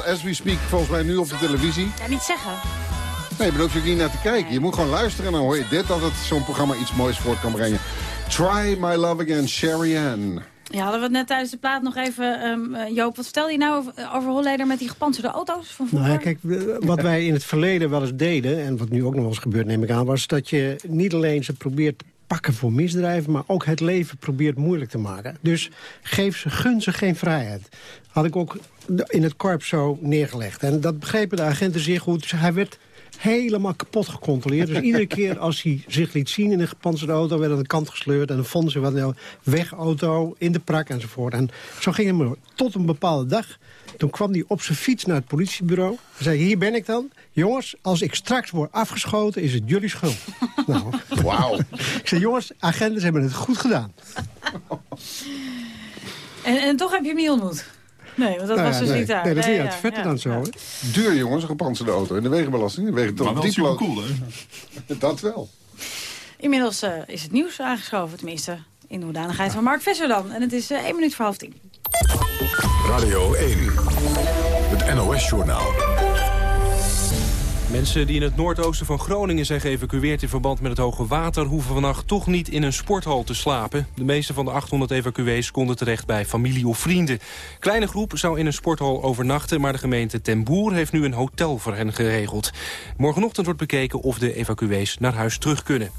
As we speak, volgens mij nu op de televisie. Ja, niet zeggen. Nee, maar daar hoef je ook niet naar te kijken. Je moet gewoon luisteren en dan hoor je dit, dat het zo'n programma iets moois voort kan brengen. Try My Love Again, Sherry Ann. Ja, hadden we het net tijdens de plaat nog even... ehm, eh, Joop, wat vertelde je nou over, over Holleder met die gepantserde auto's van vroeger? Nou ja, kijk, wat wij in het verleden wel eens deden... en wat nu ook nog wel eens gebeurt, neem ik aan... was dat je niet alleen ze probeert te pakken voor misdrijven... maar ook het leven probeert moeilijk te maken. Dus geef ze, gun ze geen vrijheid. Had ik ook in het korps zo neergelegd. En dat begrepen de agenten zeer goed. Dus hij werd helemaal kapot gecontroleerd. Dus iedere keer als hij zich liet zien in een gepantserde auto... werd aan de kant gesleurd en dan vonden ze wat nou weg auto in de prak enzovoort. En zo ging het maar. Tot een bepaalde dag. Toen kwam hij op zijn fiets naar het politiebureau. Hij zei, hier ben ik dan. Jongens, als ik straks word afgeschoten, is het jullie schuld. nou, Wauw. ik zei, jongens, agenten hebben het goed gedaan. En, en toch heb je hem niet ontmoet? Nee, want dat Nou was ja, dus nee. niet daar. Nee, dat is niet uit. Vetter ja, dan zo? Duur jongens, een gepantserde auto. En de wegenbelasting, die wegen toch Maar wel diep super lood. cool, hè? Dat wel. Inmiddels eh, is het nieuws aangeschoven, tenminste in de hoedanigheid van Mark Visser dan. En het is eh, één minuut voor half tien. Radio 1. Het NOS-journaal. Mensen die in het noordoosten van Groningen zijn geëvacueerd in verband met het hoge water... hoeven vannacht toch niet in een sporthal te slapen. De meeste van de 800 evacuees konden terecht bij familie of vrienden. Kleine groep zou in een sporthal overnachten... maar de gemeente Ten Boer heeft nu een hotel voor hen geregeld. Morgenochtend wordt bekeken of de evacuees naar huis terug kunnen.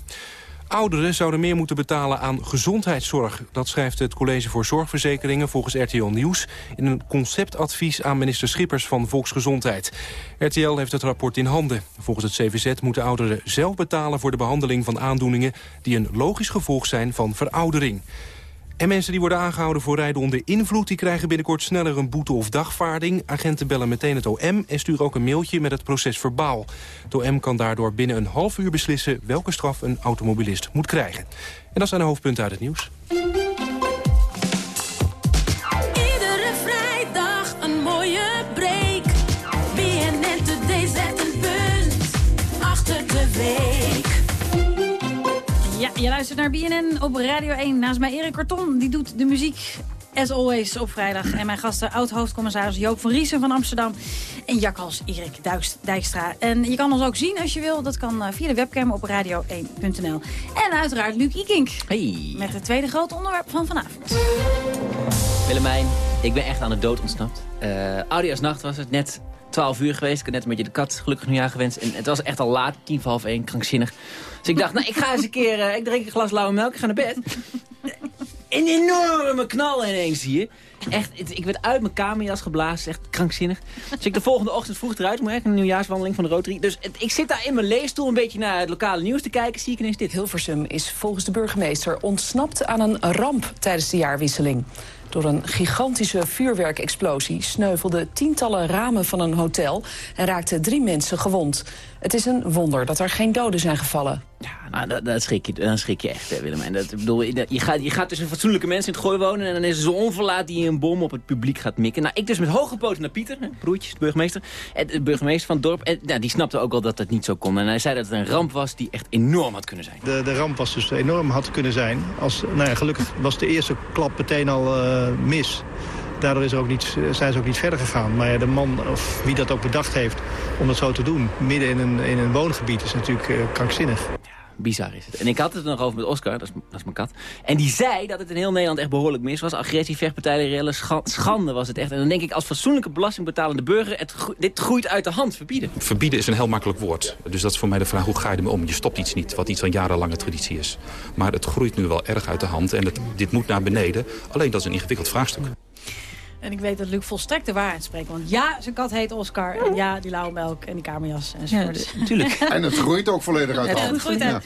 Ouderen zouden meer moeten betalen aan gezondheidszorg. Dat schrijft het College voor Zorgverzekeringen volgens RTL Nieuws... in een conceptadvies aan minister Schippers van Volksgezondheid. RTL heeft het rapport in handen. Volgens het CVZ moeten ouderen zelf betalen voor de behandeling van aandoeningen... die een logisch gevolg zijn van veroudering. En mensen die worden aangehouden voor rijden onder invloed... die krijgen binnenkort sneller een boete of dagvaarding. Agenten bellen meteen het OM en sturen ook een mailtje met het proces verbaal. Het OM kan daardoor binnen een half uur beslissen... welke straf een automobilist moet krijgen. En dat zijn de hoofdpunten uit het nieuws. Je luistert naar BNN op Radio 1. Naast mij Erik Karton, die doet de muziek as always op vrijdag. En mijn gasten oud-hoofdcommissaris Joop van Riesen van Amsterdam... en jakhals Erik Duist- Dijkstra. En je kan ons ook zien als je wil. Dat kan eh, via de webcam op radio1.nl. En uiteraard Luc Ikink. Hey. Met het tweede grote onderwerp van vanavond. Willemijn, ik ben echt aan de dood ontsnapt. Uh, Audia's nacht was het net 12 uur geweest. Ik heb net een beetje de kat gelukkig nieuwjaar gewenst. En het was echt al laat, tien voor half één, krankzinnig. Dus ik dacht, nou, ik ga eens een keer... eh, ik drink een glas lauwe melk, ik ga naar bed. Een enorme knal ineens hier. Echt, ik werd uit mijn kamerjas geblazen, echt krankzinnig. Dus ik de volgende ochtend vroeg eruit, moet ik een nieuwjaarswandeling van de Rotary. Dus ik zit daar in mijn leesstoel een beetje naar het lokale nieuws te kijken. Zie ik ineens dit. Hilversum is volgens de burgemeester ontsnapt aan een ramp tijdens de jaarwisseling. Door een gigantische vuurwerkexplosie sneuvelden tientallen ramen van een hotel en raakten drie mensen gewond. Het is een wonder dat er geen doden zijn gevallen. Ja, nou, dat, dat schrik je, dan schrik je echt, hè, Willemijn. Dat, bedoel, je, je gaat, je gaat tussen fatsoenlijke mensen in het gooi wonen... en dan is er zo'n onverlaat die een bom op het publiek gaat mikken. Nou, ik dus met hoge poten naar Pieter, hè, broertjes, de burgemeester. En de burgemeester van het dorp. En, nou, die snapte ook al dat het niet zo kon. En hij zei dat het een ramp was die echt enorm had kunnen zijn. De, de ramp was dus enorm had kunnen zijn. Als, nou ja, gelukkig was de eerste klap meteen al eh, mis. Daardoor is er ook niet, zijn ze ook niet verder gegaan. Maar ja, de man, of wie dat ook bedacht heeft om dat zo te doen... midden in een, in een woongebied is natuurlijk eh, krankzinnig. Bizar is het. En ik had het er nog over met Oscar, dat is, dat is mijn kat. En die zei dat het in heel Nederland echt behoorlijk mis was. Agressie, vechtpartijen, rellen, scha- schande was het echt. En dan denk ik als fatsoenlijke belastingbetalende burger... Het, dit groeit uit de hand, verbieden. Verbieden is een heel makkelijk woord. Dus dat is voor mij de vraag, hoe ga je ermee om? Je stopt iets niet, wat iets van jarenlange traditie is. Maar het groeit nu wel erg uit de hand en het, dit moet naar beneden. Alleen dat is een ingewikkeld vraagstuk. En ik weet dat Luc volstrekt de waarheid spreekt. Want ja, zijn kat heet Oscar. En ja, die lauwe melk en die kamerjas enzovoort. Ja, natuurlijk. En het groeit ook volledig uit de Ja, hand. het groeit Ja. uit.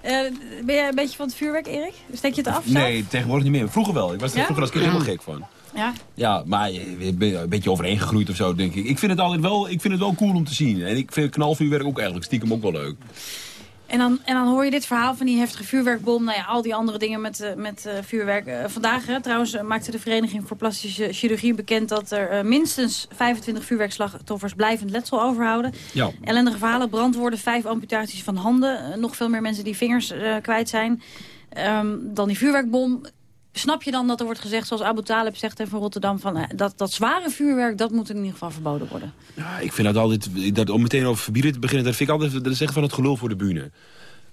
Eh, ben jij een beetje van het vuurwerk, Erik? Steek je het af? zelf? Nee, tegenwoordig niet meer. Vroeger wel. Ik was er Ja? vroeger als kind helemaal gek van. Ja? Ja, maar je bent een beetje overheen gegroeid of zo, denk ik. Ik vind het altijd wel, ik vind het wel cool om te zien. En ik vind knalvuurwerk ook eigenlijk stiekem ook wel leuk. En dan, en dan hoor je dit verhaal van die heftige vuurwerkbom. Nou ja, al die andere dingen met, eh, met eh, vuurwerk. Eh, vandaag hè, trouwens maakte de Vereniging voor Plastische Chirurgie bekend... dat er minstens 25 vuurwerkslachtoffers blijvend letsel overhouden. Ja. Ellendige verhalen, brandwoorden, vijf amputaties van handen. nog veel meer mensen die vingers kwijt zijn. Ehm, dan die vuurwerkbom. Snap je dan dat er wordt gezegd, zoals Abu Talib zegt en van Rotterdam... Van, eh, dat, dat zware vuurwerk, dat moet in ieder geval verboden worden? Ja, ik vind dat altijd, dat, om meteen over verbieden te beginnen, dat vind ik altijd, dat echt van het gelul voor de bühne.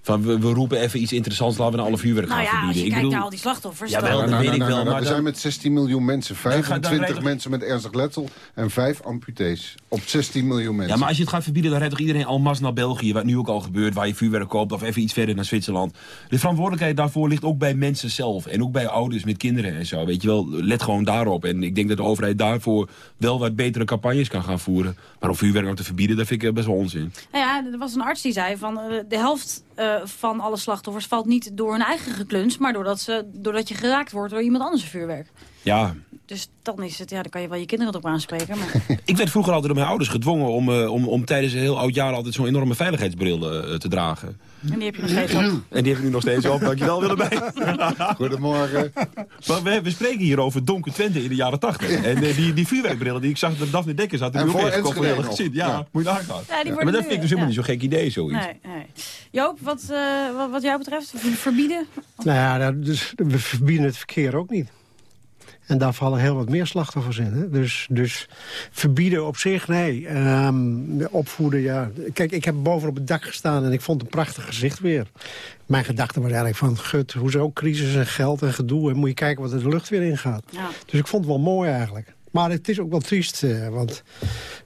Van, we, we roepen even iets interessants, laten we dan alle vuurwerk Nou gaan ja, als verbieden. je ik kijkt bedoel, naar al die slachtoffers... Ja, dan- wel, dat weet ik wel, nou, maar we dan- zijn met 16 miljoen mensen. Dan ga- dan 25 rijdt- mensen met ernstig letsel en 5 amputees. Op 16 miljoen mensen. Ja, maar als je het gaat verbieden, dan rijdt toch iedereen al mas naar België, wat nu ook al gebeurt, waar je vuurwerk koopt, of even iets verder naar Zwitserland. De verantwoordelijkheid daarvoor ligt ook bij mensen zelf. En ook bij ouders met kinderen en zo. Weet je wel, let gewoon daarop. En ik denk dat de overheid daarvoor wel wat betere campagnes kan gaan voeren. Maar om vuurwerk nou te verbieden, dat vind ik best wel onzin. Nou ja, er was een arts die zei van eh, de helft eh, van alle slachtoffers valt niet door hun eigen gekluns, maar doordat, ze, doordat je geraakt wordt door iemand anders vuurwerk. Ja, Dus dan is het, ja, dan kan je wel je kinderen erop aanspreken. Maar... ik werd vroeger altijd door mijn ouders gedwongen om, eh, om, om tijdens een heel oud jaar altijd zo'n enorme veiligheidsbril eh, te dragen. En die heb je nog steeds op. En die heb ik nu nog steeds op. Dankjewel Willemijn. Goedemorgen. Maar we, we spreken hier over Donker Twente in de jaren 80. En eh, die, die vuurwerkbrillen die ik zag dat Daphne Dekkers had, die En heb ik ook voor echt Enschede controlerend nog. gezien. Ja, Ja. moet je nagaan. Ja, maar dat vind ik dus helemaal ja. niet zo'n gek idee, zoiets. Nee, nee. Joop, wat, eh, wat, wat jou betreft, verbieden? Nou ja, dat- dus, we verbieden het verkeer ook niet. En daar vallen heel wat meer slachtoffers in. Hè? Dus, dus verbieden op zich, nee. Ehm, opvoeden, ja. Kijk, ik heb boven op het dak gestaan en ik vond een prachtig gezicht weer. Mijn gedachte was eigenlijk van, gut, hoezo crisis en geld en gedoe... en moet je kijken wat er de lucht weer ingaat. Ja. Dus ik vond het wel mooi eigenlijk. Maar het is ook wel triest, eh, want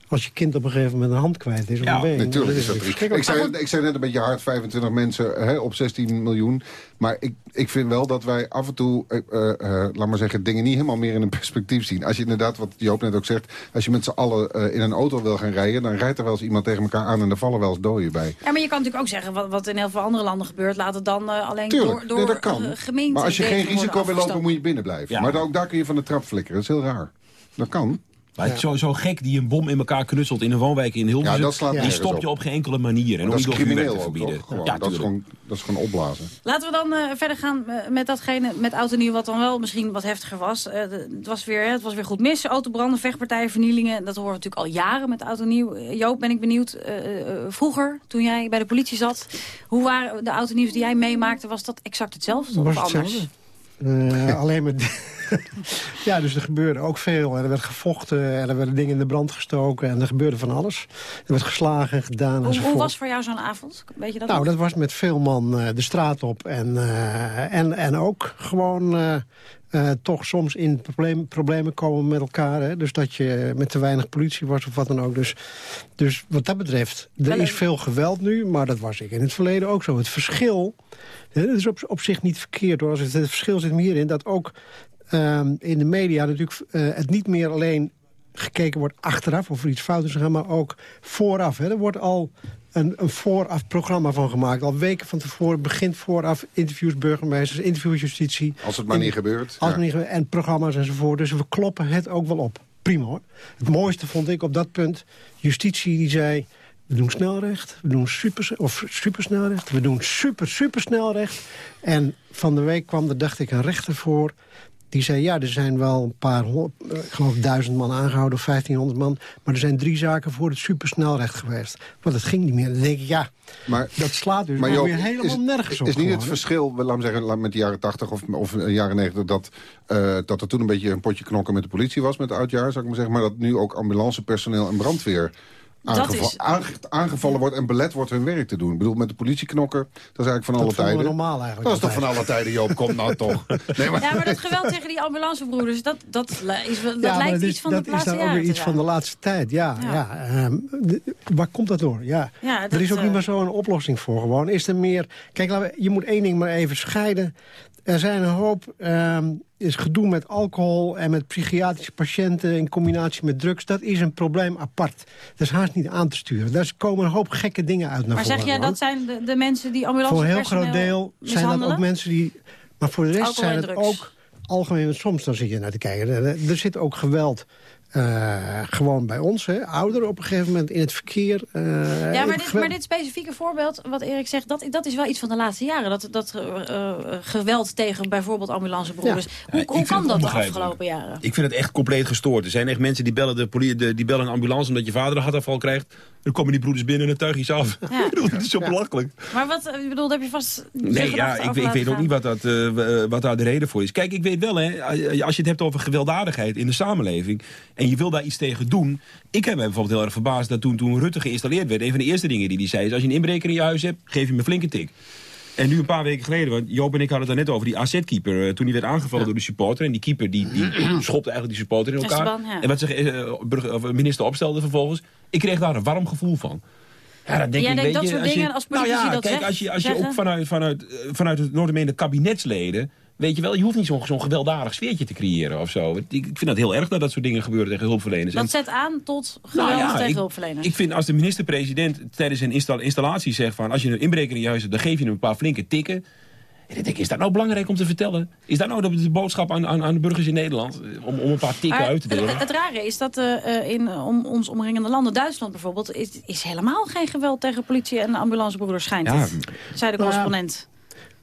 Als je kind op een gegeven moment een hand kwijt is. Of een been, natuurlijk is dat. Ik zei, ik zei net een beetje hard, 25 mensen hè, op 16 miljoen. Maar ik, ik vind wel dat wij af en toe, eh, eh, eh, laat maar zeggen, dingen niet helemaal meer in een perspectief zien. Als je inderdaad, wat Joop net ook zegt, als je met z'n allen in een auto wil gaan rijden... dan rijdt er wel eens iemand tegen elkaar aan en er vallen wel eens doden bij. Ja, maar je kan natuurlijk ook zeggen, wat, wat in heel veel andere landen gebeurt... laat het dan alleen Tuurlijk, door, door nee, dat kan. gemeenten Maar als je geen risico wil lopen, moet je binnen blijven. Maar ook daar kun je van de trap flikkeren, dat is heel raar. Dat kan. Maar het is sowieso gek die een bom in elkaar knutselt in een woonwijk in Hilversum. Ja, dat slaat die stop je op. op geen enkele manier. En dat ook is crimineel te ook, verbieden. Gewoon, Ja, dat, is gewoon, dat is gewoon opblazen. Laten we dan eh, verder gaan eh, met datgene met oud en nieuw wat dan wel misschien wat heftiger was. Eh, het, was weer, het was weer goed mis, autobranden, vechtpartijen, vernielingen. Dat horen we natuurlijk al jaren met oud en nieuw. Joop, ben ik benieuwd, vroeger toen jij bij de politie zat... hoe waren de oud en nieuws die jij meemaakte? Was dat exact hetzelfde Was of anders? hetzelfde. Eh, alleen met... ja, dus er gebeurde ook veel. En er werd gevochten en er werden dingen in de brand gestoken. En er gebeurde van alles. Er werd geslagen en gedaan Hoe, hoe was voor jou zo'n avond? Weet je dat Nou, dat was met veel man eh, de straat op. En, eh, en, en ook gewoon eh, toch soms in probleem, problemen komen met elkaar. Hè? Dus dat je met te weinig politie was of wat dan ook. Dus, dus wat dat betreft, er is veel geweld nu. Maar dat was ik in het verleden ook zo. Het verschil, dat is op, op zich niet verkeerd hoor. Het, het verschil zit hem hierin dat ook ehm, in de media natuurlijk eh, het niet meer alleen gekeken wordt achteraf of er iets fout is gegaan, maar ook vooraf. Hè. Er wordt al een, een vooraf programma van gemaakt. Al weken van tevoren begint vooraf interviews burgemeesters, interviews justitie. Als het maar niet gebeurt. Als ja. niet gebeurt, en programma's enzovoort. Dus we kloppen het ook wel op. Prima hoor. Het mooiste vond ik op dat punt, justitie die zei... We doen snelrecht, we doen super, of supersnelrecht, we doen super, supersnelrecht. En van de week kwam er, dacht ik, een rechter voor... Die zei, ja, er zijn wel een paar, eh, ik geloof duizend man aangehouden, of 1500 man. Maar er zijn drie zaken voor het supersnelrecht geweest. Want het ging niet meer. Dan denk ik, ja, Maar, dat slaat dus maar Joop, weer helemaal is, nergens op. Is niet het verschil, laat me zeggen, met de jaren 80 of, of de jaren 90... Dat, eh, dat er toen een beetje een potje knokken met de politie was met oudjaar, zou ik maar zeggen. Maar dat nu ook ambulancepersoneel en brandweer... Dat aangeval- is- aange- aangevallen wordt en belet wordt hun werk te doen. Ik bedoel, met de politie knokken, dat is eigenlijk van alle Dat tijden. normaal eigenlijk Dat is toch van alle tijden, Joop, kom nou toch. Nee, maar, Ja, maar dat geweld tegen die ambulancebroeders, dat, dat, is, dat ja, lijkt dat iets is, van dat de is laatste dan ook jaren weer te iets van de laatste tijd. Ja, Ja. ja. ehm, de- waar komt dat door? Ja. Ja, dat, er is ook eh, niet meer zo'n oplossing voor gewoon. Is er meer... Kijk, je moet één ding maar even scheiden. Er zijn een hoop ehm, is gedoe met alcohol en met psychiatrische patiënten... in combinatie met drugs. Dat is een probleem apart. Dat is haast niet aan te sturen. Daar komen een hoop gekke dingen uit naar Maar voren. zeg jij, dat zijn de, de mensen die ambulance Voor een heel groot deel zijn dat ook mensen die... Maar voor de rest Alcohol zijn het drugs. ook algemeen... Soms dan zit je naar te kijken. Er zit ook geweld eh, gewoon bij ons. Hè. Ouderen op een gegeven moment in het verkeer. eh, Ja, maar dit, maar dit specifieke voorbeeld, wat Erik zegt, dat, dat is wel iets van de laatste jaren. Dat, dat eh, geweld tegen bijvoorbeeld ambulancebroeders. Ja, Hoe, hoe kan dat de afgelopen jaren? Ik vind het echt compleet gestoord. Er zijn echt mensen die bellen, de die bellen een ambulance omdat je vader een hartaanval krijgt. Dan komen die broeders binnen en dan tuig je ze af. Ja. Dat is zo belachelijk. Maar wat, ik bedoel, heb je vast Nee, ja, ik, ik weet ook niet wat, dat, eh, eh, wat daar de reden voor is. Kijk, ik weet wel, hè, als je het hebt over gewelddadigheid in de samenleving... en je wil daar iets tegen doen... Ik heb me bijvoorbeeld heel erg verbaasd dat toen, toen Rutte geïnstalleerd werd... een van de eerste dingen die hij zei is... als je een inbreker in je huis hebt, geef je een flinke tik. En nu een paar weken geleden, want Joop en ik hadden het daar net over... die AZ-keeper, eh, toen die werd aangevallen door de supporter... en die keeper die, die schopte eigenlijk die supporter in elkaar. Esteban, ja. En wat zich eh, burger- of minister opstelde vervolgens... ik kreeg daar een warm gevoel van. Ja, dan denk Jij ik, denkt weet dat je, soort als je, dingen als nou ja, dat kijk, als je, als je zeggen? ook vanuit, vanuit, eh, vanuit het notabene kabinetsleden... Weet je wel, je hoeft niet zo'n gewelddadig sfeertje te creëren of zo. Ik ik vind dat heel erg dat dat soort dingen gebeuren tegen hulpverleners. En- Dat zet aan tot geweld nou ja, tegen ik, hulpverleners. ik vind als de minister-president tijdens een insta- installatie zegt van... als je een inbreker in je huis hebt, dan geef je hem een paar flinke tikken. En dan denk ik, is dat nou belangrijk om te vertellen? Is dat nou de, de boodschap aan, aan, aan de burgers in Nederland? eh, Om, om een paar tikken Maar uit te delen? het, het rare is dat eh, eh, in om, ons omringende landen, Duitsland bijvoorbeeld, is, is helemaal geen geweld tegen politie en ambulancebroeders schijnt Ja. het. Zei de correspondent.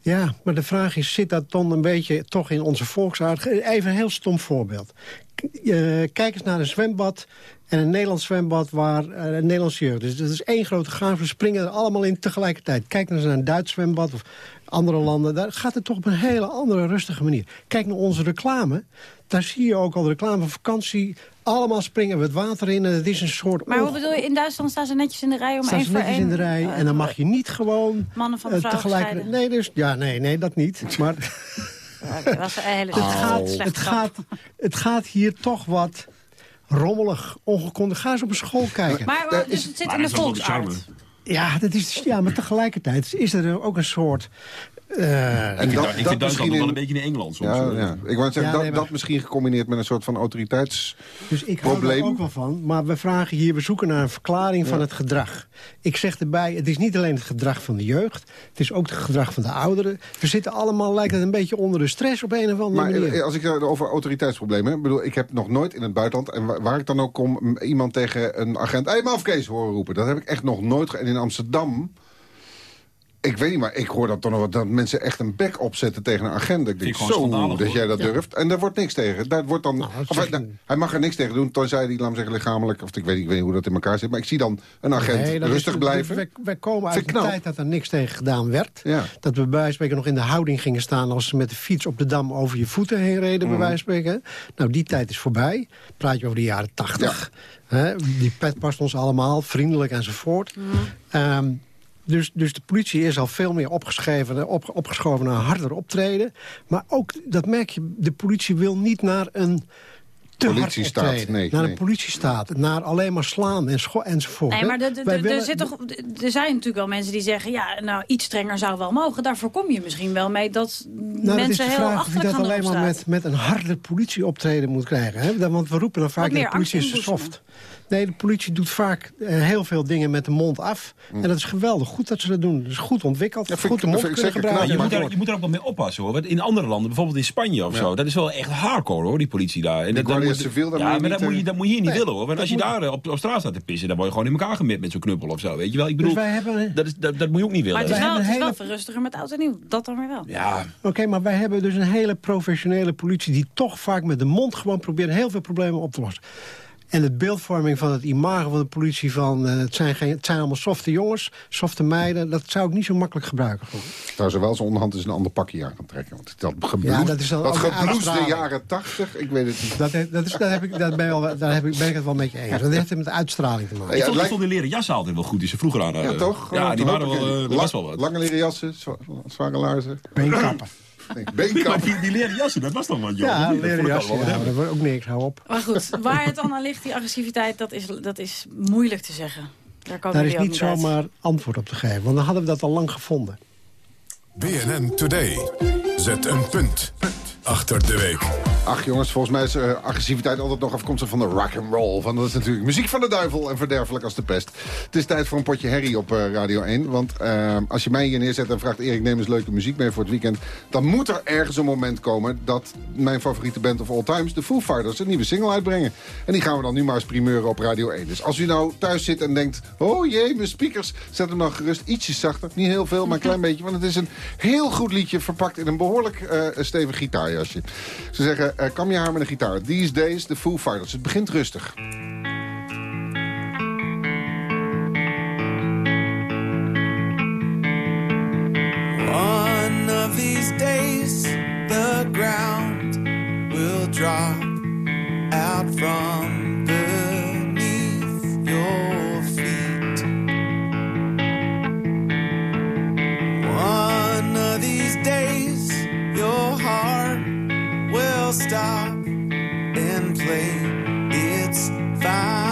Ja, maar de vraag is, zit dat dan een beetje toch in onze volksaard? Even een heel stom voorbeeld. Eh, kijk eens naar een zwembad en een Nederlands zwembad waar eh, een Nederlandse jeugd is. Dat is één grote gaaf, we springen er allemaal in tegelijkertijd. Kijk eens naar een Duits zwembad of andere landen. Daar gaat het toch op een hele andere rustige manier. Kijk naar onze reclame. Daar zie je ook al reclame vakantie. Allemaal springen we het water in en het is een soort... Maar hoe bedoel je, in Duitsland staan ze netjes in de rij om Staan één ze voor netjes één... in de rij eh, en dan mag je niet gewoon Mannen van de eh, vrouwen tegelijkertijd... scheiden. Nee, dus, ja, nee, nee, dat niet. Maar Ja, dat was een hele het, gaat, het, gaat, het gaat hier toch wat rommelig, ongekondigd. Ga eens op een school kijken. Maar, maar dus het zit in de volksaard. Ja, dat is, ja, maar tegelijkertijd is er ook een soort... eh, ik vind, dat, ik vind Duitsland nog wel een beetje in Engeland soms. Ja, hoor. ja. Ik wou zeggen, Ja, dat, nee, maar- dat misschien gecombineerd met een soort van autoriteitsprobleem. Dus ik hou er ook wel van. Maar we vragen hier, we zoeken naar een verklaring van het gedrag. Ik zeg erbij, het is niet alleen het gedrag van de jeugd. Het is ook het gedrag van de ouderen. We zitten allemaal, lijkt het een beetje onder de stress op een of andere Maar manier. eh, als ik het over autoriteitsproblemen heb... bedoel, ik heb nog nooit in het buitenland... en waar, waar ik dan ook kom, iemand tegen een agent... hé, mafkees horen roepen. Dat heb ik echt nog nooit... En in Amsterdam... Ik weet niet, maar ik hoor dat toch nog wat... dat mensen echt een bek opzetten tegen een agent. Ik denk, zo, dat hoor. jij dat Ja. durft. En daar wordt niks tegen. Daar wordt dan, of hij, nou, hij mag er niks tegen doen, tenzij hij, laat me zeggen, lichamelijk... of ik weet, niet- ik weet niet hoe dat in elkaar zit... maar ik zie dan een agent Nee, rustig is- blijven. Wij, wij komen uit knap. tijd dat er niks tegen gedaan werd. Ja. Dat we bij wijze van spreken nog in de houding gingen staan... als ze met de fiets op de dam over je voeten heen reden, Mhm. bij wijze van spreken. Nou, die tijd is voorbij. Praat je over de jaren tachtig. Hè, Die pet past ons allemaal, vriendelijk enzovoort. Ehm, dus, dus de politie is al veel meer opgeschreven, op, opgeschoven naar harder optreden. Maar ook, dat merk je, de politie wil niet naar een te hard Politiestaat, optreden. nee, naar nee. een politiestaat, naar alleen maar slaan en enzovoort. Nee, maar er, willen- zit toch, er zijn natuurlijk wel mensen die zeggen... ja, nou, iets strenger zou wel mogen. Daar voorkom je misschien wel mee dat Nou, dat is mensen de heel vraag of je achterlijk dat gaan alleen maar met, met een harde politieoptreden moet krijgen. Hè? Want we roepen dan vaak dat de politie is soft. Nee, de politie doet vaak eh, heel veel dingen met de mond af. Mm. En dat is geweldig. Goed dat ze dat doen. Dat is goed ontwikkeld. vind goed ik- de mond kunnen gebruiken. Nou, je, moet er, je moet er ook wel mee oppassen hoor. Want in andere landen, bijvoorbeeld in Spanje of Ja. zo, dat is wel echt hardcore hoor, die politie daar. En dat, Guardia moet- Civil, ja, moet je maar dat moet je, eh, dat moet je hier niet nee, willen hoor. Want als je daar eh, op, op straat staat te pissen, dan word je gewoon in elkaar gemit met zo'n knuppel of zo. Weet je wel? Ik Dus bedoel, wij hebben... dat, is, dat, dat moet je ook niet willen. Maar het is, wel, het is wel met oud en nieuw. Dat dan weer wel. Ja, Oké, maar wij hebben dus een hele professionele politie... die toch vaak met de mond gewoon probeert heel veel problemen op te lossen. En het beeldvorming van het imago van de politie van... eh, het, zijn geen, het zijn allemaal softe jongens, softe meiden... dat zou ik niet zo makkelijk gebruiken. gewoon. Trouwens, wel zijn onderhand is een ander pakje aan gaan trekken. Want dat gebloed, Ja, dat is dan dat de gebloesde jaren tachtig, ik weet het niet. Dat, he- dat is, dat heb ik, dat ben, ik wel, daar heb ik, ben ik het wel met je eens. Dat heeft met uitstraling te maken. ik, vond, ik lijkt- vond die leren jassen altijd wel goed die ze vroeger aan. Ja, toch? Ja, die Gewoon waren wel, eh, best wel wat. Lange leren jassen, zwa- zware laarzen. Beenkappen. Maar die, die leren jassen, dat was toch wat, joh? Ja, leren vond ik jas. wel wat Ja, hebben. dat wordt ook niks, hou op. Maar goed, waar het dan aan ligt, die agressiviteit, dat is, dat is moeilijk te zeggen. Daar komen Daar is niet uit. zomaar antwoord op te geven. Want dan hadden we dat al lang gevonden. BNN Today. Zet een punt achter de week. Ach jongens, volgens mij is eh, agressiviteit altijd nog afkomstig van de rock and roll. Van, dat is natuurlijk muziek van de duivel en verderfelijk als de pest. Het is tijd voor een potje herrie op eh, Radio 1. Want eh, als je mij hier neerzet en vraagt... Erik, neem eens leuke muziek mee voor het weekend... dan moet er ergens een moment komen dat mijn favoriete band of all times... de Foo Fighters een nieuwe single uitbrengen. En die gaan we dan nu maar eens primeuren op Radio 1. Dus als u nou thuis zit en denkt... oh jee, mijn speakers, zet hem dan gerust ietsjes zachter. Niet heel veel, maar een klein beetje. Want het is een heel goed liedje verpakt in een behoorlijk eh, stevig gitaarjasje. Ze zeggen, eh kam je haar met een gitaar. These days, de Foo Fighters. Het begint rustig. One of these days, the ground will drop out from beneath your stop and play its violin.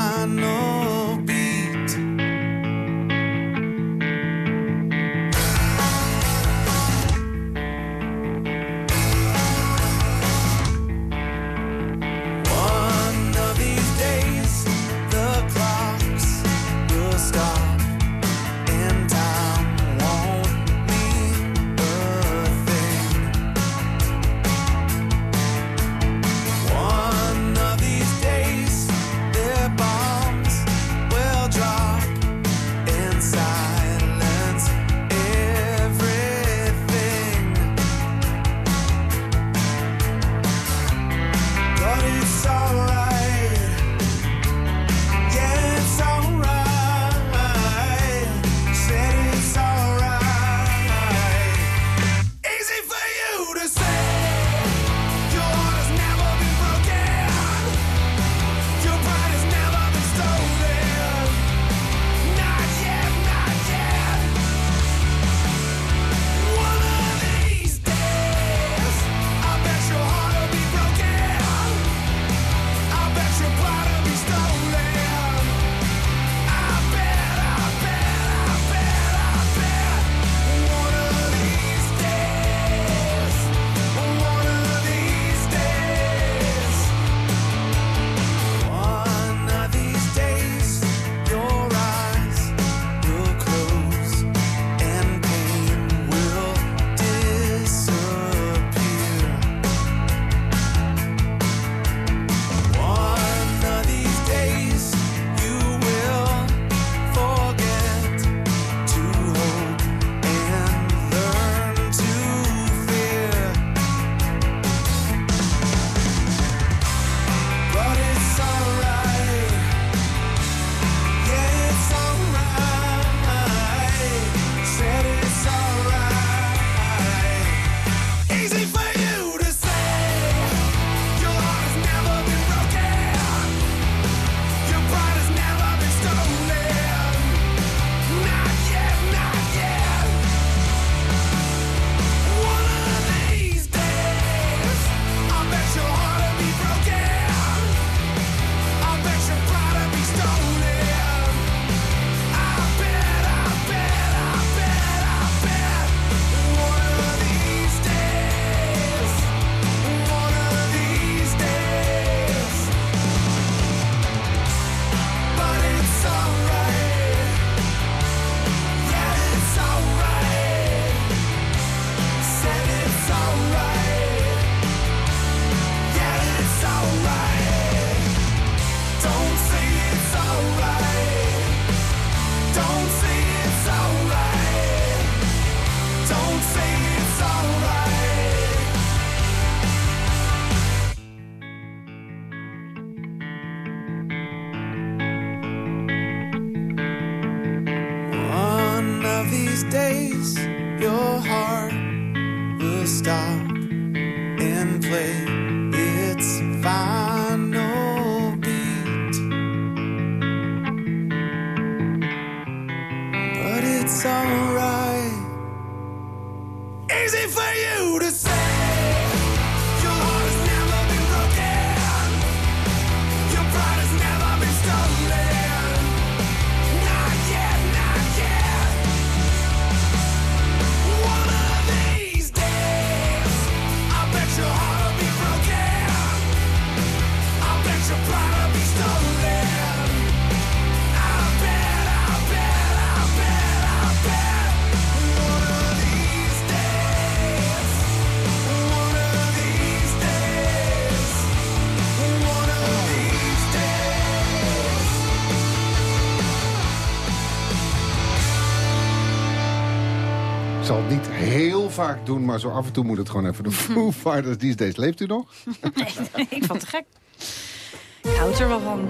Zal het niet heel vaak doen, maar zo af en toe moet het gewoon even. De Foo Fighters these days. Leeft u nog? Nee, ik vond het gek. Ik hou het er wel van.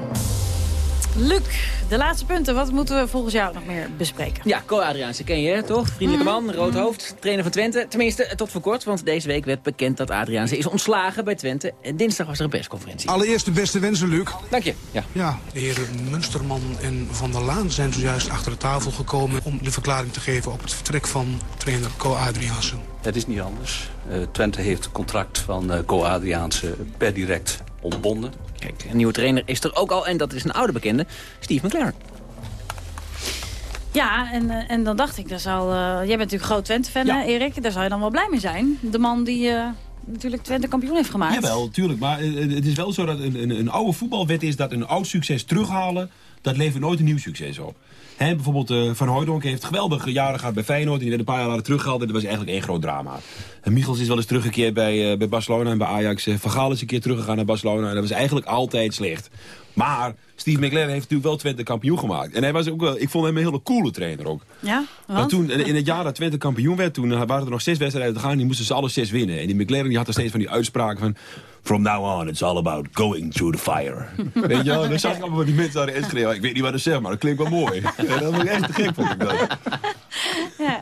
Luc, de laatste punten. Wat moeten we volgens jou nog meer bespreken? Ja, Co Adriaanse ken je, toch? Vriendelijke man, rood hoofd, trainer van Twente. Tenminste, eh, tot voor kort, want deze week werd bekend dat Adriaanse is ontslagen bij Twente. En dinsdag was er een persconferentie. Allereerst de beste wensen, Luc. Dank je. Ja. Ja, de heren Munsterman en Van der Laan zijn zojuist achter de tafel gekomen... om de verklaring te geven op het vertrek van trainer Co Adriaansen. Het is niet anders. Eh, Twente heeft het contract van eh Co Adriaanse per direct ontbonden. Kijk, een nieuwe trainer is er ook al en dat is een oude bekende, Steve McLaren. Ja, en, eh, en dan dacht ik, daar zal, eh, jij bent natuurlijk groot Twente-fan, hè, Erik. Daar zou je dan wel blij mee zijn. De man die eh, natuurlijk Twente kampioen heeft gemaakt. Jawel, tuurlijk. Maar het is wel zo dat een, een, een oude voetbalwet is dat een oud succes terughalen, dat levert nooit een nieuw succes op. Hè, bijvoorbeeld eh, Van Hooijdonk heeft geweldige jaren gehad bij Feyenoord. En die werd een paar jaar later teruggehaald en dat was eigenlijk één groot drama. En Michels is wel eens teruggekeerd bij, eh, bij Barcelona en bij Ajax. Eh, Van Gaal is een keer teruggegaan naar Barcelona en dat was eigenlijk altijd slecht. Maar Steve McLaren heeft natuurlijk wel Twente kampioen gemaakt. En hij was ook wel, ik vond hem een hele coole trainer ook. Ja, Want toen, in het jaar dat Twente kampioen werd, toen waren er nog zes wedstrijden te gaan. Die moesten ze alle zes winnen. En die McLaren die had er steeds van die uitspraken van... From now on, it's all about going through the fire. Weet je wel? Dan zag ik allemaal die mensen daar in schreeuwen. Ik weet niet wat ze zeggen, maar dat klinkt wel mooi. En dat ik echt te gek, vond ik dat. Ja.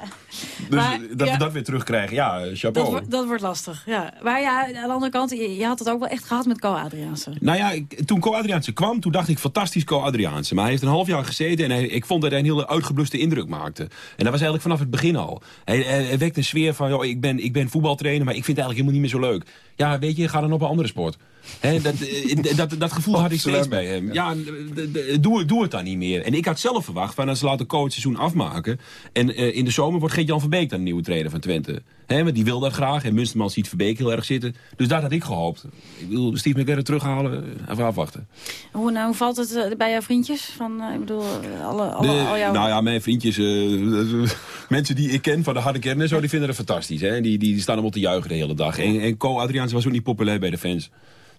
Dus Maar, dat ja. we dat weer terugkrijgen, ja, Dat, chapeau. wordt- dat wordt lastig, ja. Maar ja, aan de andere kant, je, je had het ook wel echt gehad met Co Adriaanse. Nou ja, ik- toen Co Adriaanse kwam, toen dacht ik fantastisch Co Adriaanse. Maar hij heeft een half jaar gezeten en hij, ik vond dat hij een hele uitgebluste indruk maakte. En dat was eigenlijk vanaf het begin al. Hij, hij, hij wekte een sfeer van, joh, ik ben, ik ben voetbaltrainer, maar ik vind het eigenlijk helemaal niet meer zo leuk. Ja, weet je, ga dan op een andere sport. Hè, dat, eh, dat, dat gevoel had ik steeds bij hem. Ja, d- d- doe, doe het dan niet meer. En ik had zelf verwacht, van, als ze laten coach het seizoen afmaken. En eh, in de zomer wordt Geert-Jan Verbeek dan de nieuwe trainer van Twente. Hè, want die wil dat graag. En Munsterman ziet Verbeek heel erg zitten. Dus dat had ik gehoopt. Ik wil Steve McLaren terughalen, eh, even afwachten. Hoe, nou, hoe valt het eh, bij jouw vriendjes? Van, eh, ik bedoel, eh, alle, alle, De- al jouw... Nou ja, mijn vriendjes, eh, mensen die ik ken van de harde kern en zo, die vinden het fantastisch. Hè? Die, die, die staan allemaal te juichen de hele dag. En, en Co Adriaanse was ook niet populair bij de fans.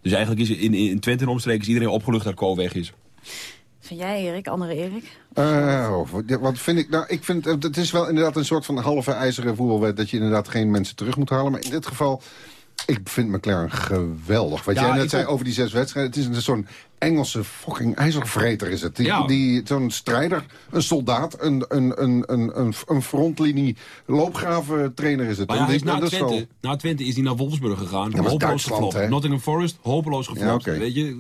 Dus eigenlijk is in, in Twente en omstreken is iedereen opgelucht dat Co weg is. Vind jij, Erik? Andere Erik? Eh, oh, wat- vind ik? Nou, ik vind het is wel inderdaad een soort van halve ijzeren voetbalwet dat je inderdaad geen mensen terug moet halen. Maar in dit geval, ik vind McLaren geweldig. Wat Ja, jij net zei ook. over die zes wedstrijden, het is een zo'n Engelse fucking ijzervreter is het. Die, Ja. die, zo'n strijder, een soldaat, een, een, een, een, een, een frontlinie loopgraventrainer is het. Maar ja, En hij is na, Twente, wel- na Twente is hij naar Wolfsburg gegaan. is hopeloos geflopt. hè? Nottingham Forest, hopeloos geflopt. Ja. Weet je,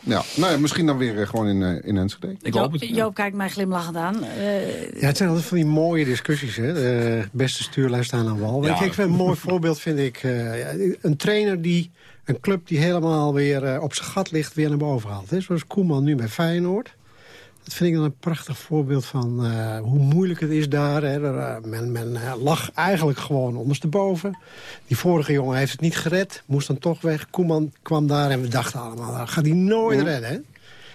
Ja, nou ja, misschien dan weer eh, gewoon in, eh, in Enschede. ik hoop het. Joop kijkt mij glimlachend aan. Eh, Ja, het zijn altijd van die mooie discussies. Hè? De beste stuurlijst aan een wal. Weet Ja. je, ik vind een mooi voorbeeld vind ik... eh, ja, een trainer die... Een club die helemaal weer eh, op zijn gat ligt, weer naar boven haalt. Hè? Zoals Koeman nu bij Feyenoord. Dat vind ik dan een prachtig voorbeeld van eh, hoe moeilijk het is daar. Hè? Er, eh, men men lag eigenlijk gewoon ondersteboven. Die vorige jongen heeft het niet gered, moest dan toch weg. Koeman kwam daar en we dachten allemaal, dat gaat hij nooit redden. Hè?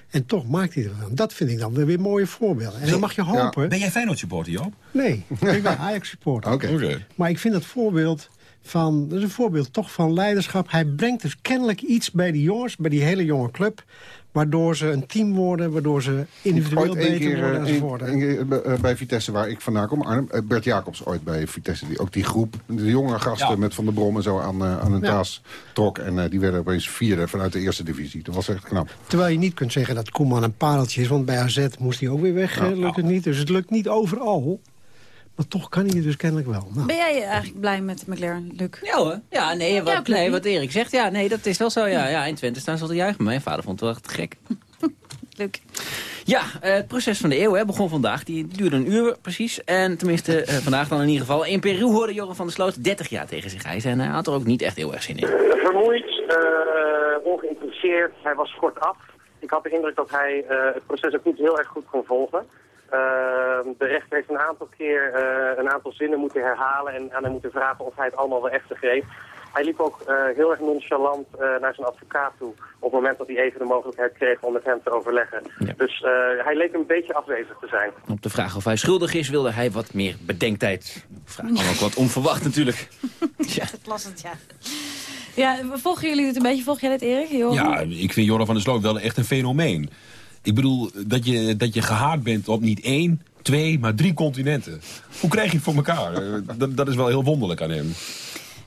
En toch maakt hij het wel. Dat vind ik dan weer mooie voorbeelden. En dan mag je hopen... Ben jij Feyenoord supporter, Joop? Nee, ik ben Ajax supporter. Oké. Oké. Maar ik vind dat voorbeeld van, dat is een voorbeeld toch van leiderschap. Hij brengt dus kennelijk iets bij die jongens, bij die hele jonge club... waardoor ze een team worden, waardoor ze individueel beter keer, worden eh, enzovoort. keer, bij- eh, bij Vitesse, waar ik vandaan kom, Arnhem, eh, Bert Jacobs ooit bij Vitesse, die, ook die groep, de jonge gasten Ja. met Van der Brom en zo aan, eh, aan hun Ja. taas trok. En eh, die werden opeens vierde vanuit de eerste divisie. Dat was echt knap. Terwijl je niet kunt zeggen dat Koeman een pareltje is... want bij AZ moest hij ook weer weg, Ja. eh, lukt het niet. Dus het lukt niet overal. Maar toch kan hij het dus kennelijk wel. Nou, Ben jij eigenlijk blij met McLaren, Luc? Ja hoor. Ja, nee, wat, nee, wat Erik zegt. Ja, nee, dat is wel zo. Ja, ja in Twente staan ze al te juichen. Mijn vader vond het wel echt gek. Leuk. Ja, eh, het proces van de eeuw hè, begon vandaag. Die duurde een uur precies. En tenminste, eh, vandaag dan in ieder geval. In Peru hoorde Joran van der Sloot 30 jaar tegen zich eisen. En hij had er ook niet echt heel erg zin in. Vermoeid, eh, ongeïnteresseerd, hij was kortaf. Ik had de indruk dat hij eh, het proces ook niet heel erg goed kon volgen. Eh, de rechter heeft een aantal keer eh, een aantal zinnen moeten herhalen en aan hem moeten vragen of hij het allemaal wel echt begreep. Hij liep ook eh, heel erg nonchalant eh, naar zijn advocaat toe op het moment dat hij even de mogelijkheid kreeg om met hem te overleggen. Dus eh, hij leek een beetje afwezig te zijn. Op de vraag of hij schuldig is, wilde hij wat meer bedenktijd. Vraag kwam ook wat onverwacht natuurlijk. Ja. Dat las het, ja. Ja, volgen jullie het een beetje? Volg jij dit, Erik? Ja, ik vind Joran van der Sloot wel echt een fenomeen. Ik bedoel, dat je, dat je gehaard bent op niet één, twee, maar drie continenten. Hoe krijg je het voor elkaar? Eh, Dat, dat is wel heel wonderlijk aan hem.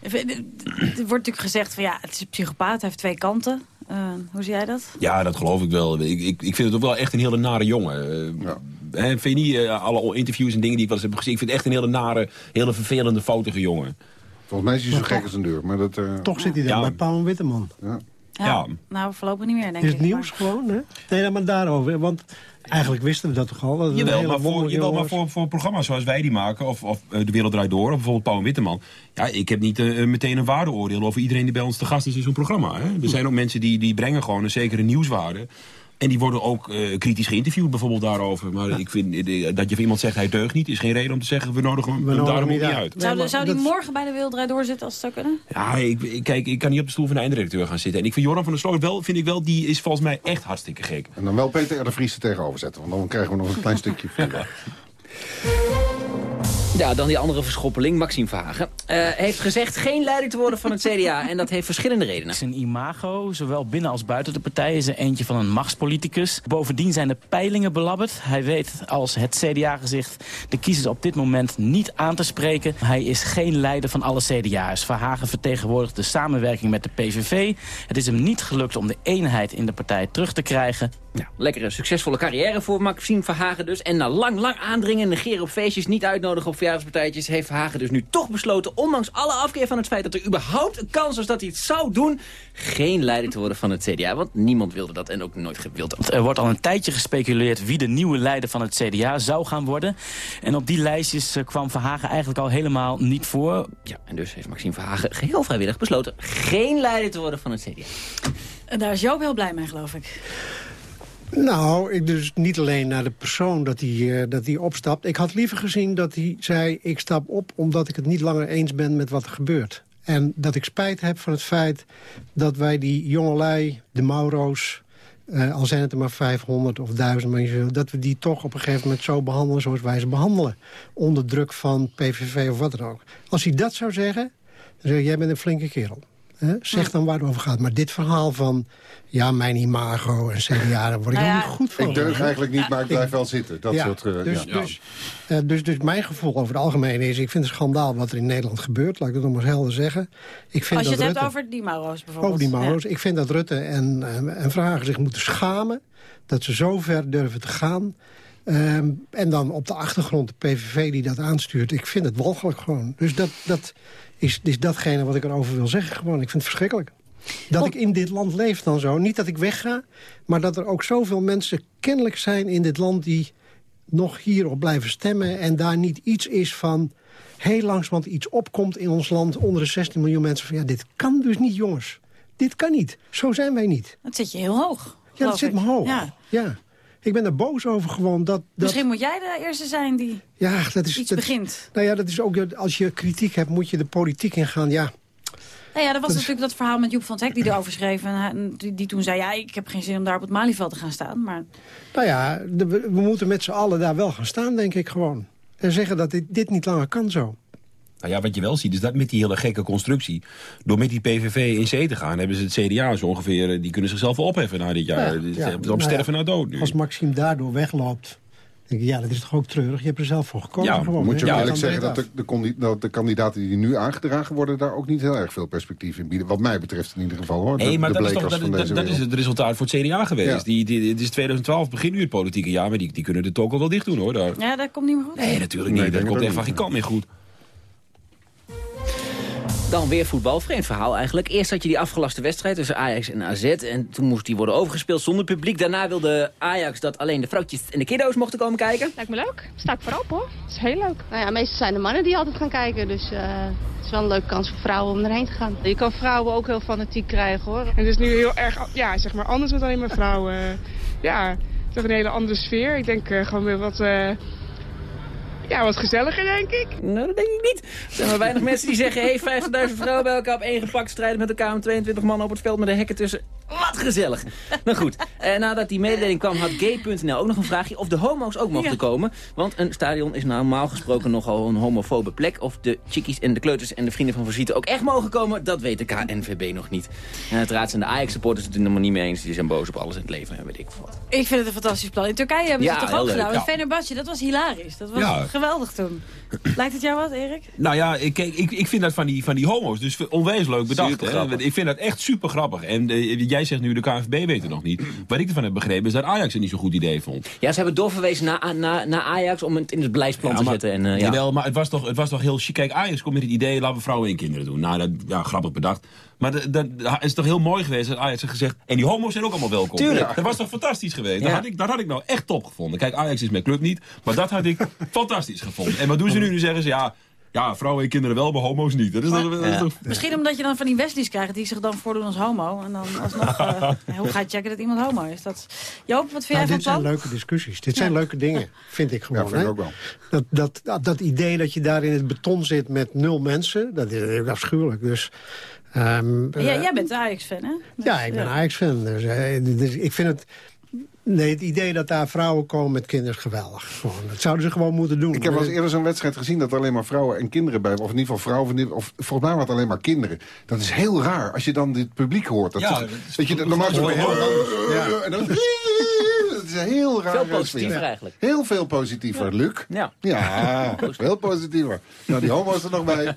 Er wordt natuurlijk gezegd van ja, het is een psychopaat, hij heeft twee kanten. Eh, hoe zie jij dat? Ja, dat geloof ik wel. Ik, ik, ik vind het ook wel echt een hele nare jongen. Hè, vind je niet alle interviews en dingen die ik wel eens heb gezien? Ik vind het echt een hele nare, hele vervelende, foutige jongen. Volgens mij is hij zo gek als een deur. Maar dat, eh, toch zit hij dan Ja. bij Paul Witteman. Ja. Ja. Nou, voorlopig niet meer, denk Is ik. het nieuws gewoon, hè? Nee, nou, maar daarover. Want eigenlijk wisten we dat toch al. Dat Jawel, maar, voor, jawel, maar voor, voor programma's zoals wij die maken, of, of eh, De Wereld Draait Door, of bijvoorbeeld Pauw en Witteman. Ja, ik heb niet eh, meteen een waardeoordeel over iedereen die bij ons te gast is in zo'n programma. Hè. Er zijn ook mensen die, die brengen gewoon een zekere nieuwswaarde. En die worden ook eh, kritisch geïnterviewd bijvoorbeeld daarover. Maar ik vind eh, dat je van iemand zegt hij deugt niet, is geen reden om te zeggen we nodigen hem, hem daarom ook niet uit. Zou, zou die morgen bij de Wereldrijd doorzitten als het zou kunnen? Ja, ik, ik- kijk, ik kan niet op de stoel van de eindredacteur gaan zitten. En ik vind Joran van der Sloot wel, vind ik wel, die is volgens mij echt hartstikke gek. En dan wel Peter R. de Vries er tegenover zetten. Want dan krijgen we nog een klein stukje. Ja, dan die andere verschoppeling, Maxime Verhagen. eh, heeft gezegd geen leider te worden van het CDA. En dat heeft verschillende redenen. Zijn imago, zowel binnen als buiten de partij, is er eentje van een machtspoliticus. Bovendien zijn de peilingen belabberd. Hij weet als het CDA-gezicht de kiezers op dit moment niet aan te spreken. Hij is geen leider van alle CDA's. Verhagen vertegenwoordigt de samenwerking met de PVV. Het is hem niet gelukt om de eenheid in de partij terug te krijgen. Ja, lekkere, succesvolle carrière voor Maxime Verhagen dus. En na lang, lang aandringen, negeren op feestjes, niet uitnodigen op verjaardagspartijtjes... heeft Verhagen dus nu toch besloten, ondanks alle afkeer van het feit... dat er überhaupt een kans was dat hij het zou doen... geen leider te worden van het CDA. Want niemand wilde dat en ook nooit gewild had. Er wordt al een tijdje gespeculeerd wie de nieuwe leider van het CDA zou gaan worden. En op die lijstjes eh, kwam Verhagen eigenlijk al helemaal niet voor. Ja, en dus heeft Maxime Verhagen geheel vrijwillig besloten... geen leider te worden van het CDA. En daar is Joop heel blij mee, geloof ik. Nou, ik dus niet alleen naar de persoon dat hij, eh, dat hij opstapt. Ik had liever gezien dat hij zei... ik stap op omdat ik het niet langer eens ben met wat er gebeurt. En dat ik spijt heb van het feit dat wij die jongelui, de Mauro's... eh, al zijn het er maar 500 of 1000 mensen... dat we die toch op een gegeven moment zo behandelen zoals wij ze behandelen. Onder druk van PVV of wat dan ook. Als hij dat zou zeggen, dan zeg ik, jij bent een flinke kerel. Hè? Zeg dan waar het over gaat. Maar dit verhaal van, ja, mijn imago en CDA... daar word ik Nou ook ja, niet goed van. Ik deug eigenlijk niet, maar ik blijf wel zitten. Dat Ja, soort... eh, dus, ja. dus, eh, dus, dus mijn gevoel over het algemeen is... ik vind het schandaal wat er in Nederland gebeurt. Laat ik het nog maar eens helder zeggen. Ik vind Als je dat het hebt over die Mauro's bijvoorbeeld. over die Mauro's. Ja. Ik vind dat Rutte en, en, en Vragen zich moeten schamen... dat ze zo ver durven te gaan... Ehm, en dan op de achtergrond de PVV die dat aanstuurt. Ik vind het walgelijk gewoon. Dus dat, dat is, is datgene wat ik erover wil zeggen. Gewoon. Ik vind het verschrikkelijk. Dat ik in dit land leef dan zo. Niet dat ik wegga, maar dat er ook zoveel mensen kennelijk zijn in dit land... die nog hierop blijven stemmen en daar niet iets is van... heel langzamerhand iets opkomt in ons land onder de 16 miljoen mensen... van ja, dit kan dus niet, jongens. Dit kan niet. Zo zijn wij niet. Dat zit je heel hoog. Ja, dat zit me hoog. Ja. Ja. Ik ben er boos over gewoon dat... dat Misschien moet jij de eerste zijn die ja, dat is, iets dat, begint. Nou ja, dat is ook... Als je kritiek hebt, moet je de politiek ingaan. Ja, Nou ja, dat was natuurlijk dat verhaal met Joep van Hek die erover schreef. En die, die toen zei, ja, ik heb geen zin om daar op het Malieveld te gaan staan. Maar Nou ja, we moeten met z'n allen daar wel gaan staan, denk ik gewoon. En zeggen dat dit, dit niet langer kan zo. Nou ja, wat je wel ziet is dat met die hele gekke constructie... door met die PVV in zee te gaan... hebben ze het CDA zo ongeveer... eh, die kunnen zichzelf wel opheffen na dit jaar. Ja, Dus hebben Nou op sterven ja, naar dood nu. Als Maxime daardoor wegloopt... denk ik, ja, dat is toch ook treurig. Je hebt er zelf voor gekozen. Ja, gewoon, moet je wel eerlijk zeggen dat de, de, dat de kandidaten die nu aangedragen worden... daar ook niet heel erg veel perspectief in bieden. Wat mij betreft in ieder geval. Hoor. Nee, maar de dat, is, toch, dat, dat, is het resultaat voor het CDA geweest. Ja. Die, die, het is 2012, begin nu het politieke jaar, maar die, die kunnen de toko wel dicht doen hoor. Daar. Ja, dat komt niet meer goed. Nee, natuurlijk niet. Dat komt echt van geen kant meer goed. Dan weer voetbal. Vreemd verhaal eigenlijk. Eerst had je die afgelaste wedstrijd tussen Ajax en AZ. En toen moest die worden overgespeeld zonder publiek. Daarna wilde Ajax dat alleen de vrouwtjes en de kiddo's mochten komen kijken. Lijkt me leuk. Sta ik voorop hoor. Dat is heel leuk. Nou ja, meestal zijn de mannen die altijd gaan kijken. Dus eh, het is wel een leuke kans voor vrouwen om erheen te gaan. Je kan vrouwen ook heel fanatiek krijgen hoor. En het is nu heel erg ja, zeg maar anders met alleen maar vrouwen. Ja, toch een hele andere sfeer. Ik denk eh, gewoon weer wat, eh, ja, wat gezelliger denk ik. Nou, dat denk ik niet. Er zijn maar weinig mensen die zeggen... hey, 50.000 vrouwen bij elkaar op één gepakt... strijden met elkaar om 22 man op het veld met de hekken tussen. Wat gezellig. nou goed, eh, nadat die mededeling kwam... had Gay.nl ook nog een vraagje of de homo's ook mochten Ja. komen. Want een stadion is normaal gesproken nogal een homofobe plek. Of de chickies en de kleuters en de vrienden van Visite ook echt mogen komen... dat weet de KNVB nog niet. En uiteraard zijn de Ajax-supporters het er helemaal niet mee eens. Die zijn boos op alles in het leven en weet ik veel wat. Ik vind het een fantastisch plan. In Turkije hebben ze Ja, het toch ook leuk, gedaan. ja. Fenerbahce, dat was hilarisch. Dat was Ja. geweldig toen. Lijkt het jou wat, Erik? Nou ja, ik, ik, ik vind dat van die, van die homo's dus onwijs leuk bedacht. Hè? Ik vind dat echt super grappig. En eh, jij zegt nu, de KNVB weet het nog niet. Wat ik ervan heb begrepen is dat Ajax het niet zo'n goed idee vond. Ja, ze hebben doorverwezen naar, naar, naar Ajax om het in het beleidsplan Ja, te maar- zetten. En, eh, ja. Jawel, maar het was, toch, het was toch heel chic. Kijk, Ajax komt met het idee, laten we vrouwen en kinderen doen. Nou, dat, ja, grappig bedacht. Maar dat is toch heel mooi geweest dat Ajax heeft gezegd... en die homo's zijn ook allemaal welkom. Tuurlijk. Dat was toch fantastisch geweest? Ja. Dat, had ik, dat had ik nou echt top gevonden. Kijk, Ajax is mijn club niet, maar dat had ik fantastisch gevonden. En wat doen ze nu? Nu zeggen ze, ja, ja vrouwen en kinderen wel, maar homo's niet. Dat is, toch- dat is Ja. toch... Misschien omdat je dan van die Westlies krijgt die zich dan voordoen als homo. En dan alsnog, eh, hoe ga je checken dat iemand homo is? Dat... Joop, wat vind jij Nou, van dit het zijn leuke discussies. Dit zijn leuke dingen, vind ik gewoon. Ja, vind ik ook wel. Dat, dat, dat, dat idee dat je daar in het beton zit met nul mensen, dat is afschuwelijk. Dus, ehm, Ja, eh, jij bent Ajax-fan, hè? Dus, ja, ik ben Ajax-fan. Dus, eh, dus ik vind het... Nee, het idee dat daar vrouwen komen met kinderen is geweldig. Gewoon. Dat zouden ze gewoon moeten doen. Ik heb wel eens eerder zo'n wedstrijd gezien dat er alleen maar vrouwen en kinderen bij... of in ieder geval vrouwen, of volgens mij waren het alleen maar kinderen. Dat is heel raar als je dan dit publiek hoort. Dat, Ja, dat is- weet je, normaal Ja. heel anders. En dan... Dat is een heel raar Veel positiever eigenlijk. Heel veel positiever, Luc. Ja. Ja, veel positiever. Nou, die homo's er nog bij.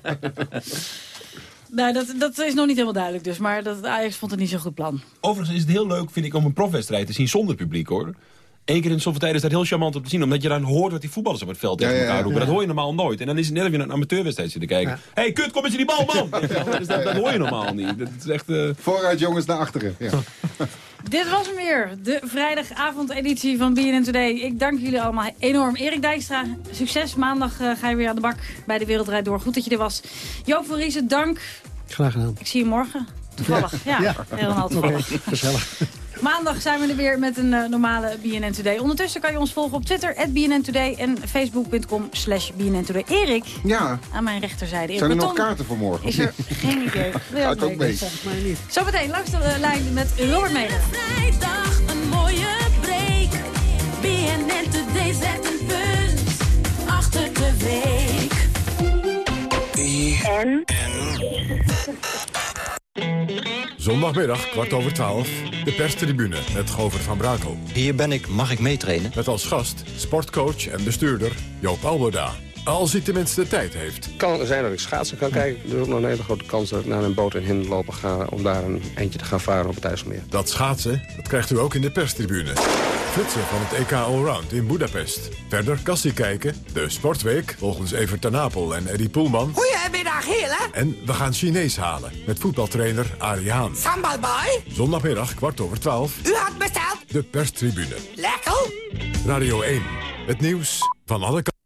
Nou, dat, dat is nog niet helemaal duidelijk dus. Maar dat, Ajax vond het niet zo'n goed plan. Overigens is het heel leuk, vind ik, om een profwedstrijd te zien zonder publiek, hoor. Eén keer in de zoveel tijd is dat heel charmant om te zien. Omdat je dan hoort wat die voetballers op het veld tegen elkaar roepen. Ja. Dat hoor je normaal nooit. En dan is het net of je naar een amateurwedstrijd zit te kijken. Ja. Hé, hey, kut, kom eens in die bal, man! Dus dat, dat hoor je normaal niet. Dat is echt... eh, Vooruit jongens naar achteren. Ja. Dit was hem weer, de vrijdagavondeditie van BNN Today. Ik dank jullie allemaal enorm. Erik Dijkstra, succes. Maandag eh, ga je weer aan de bak bij de Wereldrijd Door. Goed dat je er was. Joop van Riesen, dank. Graag gedaan. Ik zie je morgen. Toevallig. Ja, Ja. helemaal Oké, toevallig. gezellig. Maandag zijn we er weer met een eh, normale BNN Today. Ondertussen kan je ons volgen op Twitter, BNN Today en facebook.com slash BNN Today. Erik, Ja, aan mijn rechterzijde. zijn er nog kaarten voor morgen? Is er geen idee. Ik ook mee. meedoen? Zometeen langs de eh, lijn met Robert Meder. Vrijdag een mooie break. BNN Today zet een punt achter de week. En? Zondagmiddag, kwart over twaalf, de perstribune met Govert van Brakel. Hier ben ik, mag ik meetrainen? Met als gast sportcoach en bestuurder Joop Alboda. Als hij tenminste de tijd heeft. Het kan zijn dat ik schaatsen kan kijken. Er is ook nog een hele grote kans dat ik naar een boot in hinderlopen ga... om daar een eindje te gaan varen op het IJsselmeer. Dat schaatsen, dat krijgt u ook in de perstribune. Flitsen van het EK Allround in Budapest. Verder kassie kijken, de Sportweek volgens Evert ten Apel en Eddie Poelman. Goedemiddag, heren. En we gaan Chinees halen met voetbaltrainer Arie Haan. Sambalboy, Zondagmiddag, kwart over twaalf, u had besteld. de perstribune. Lekker. Radio 1, het nieuws van alle kanten.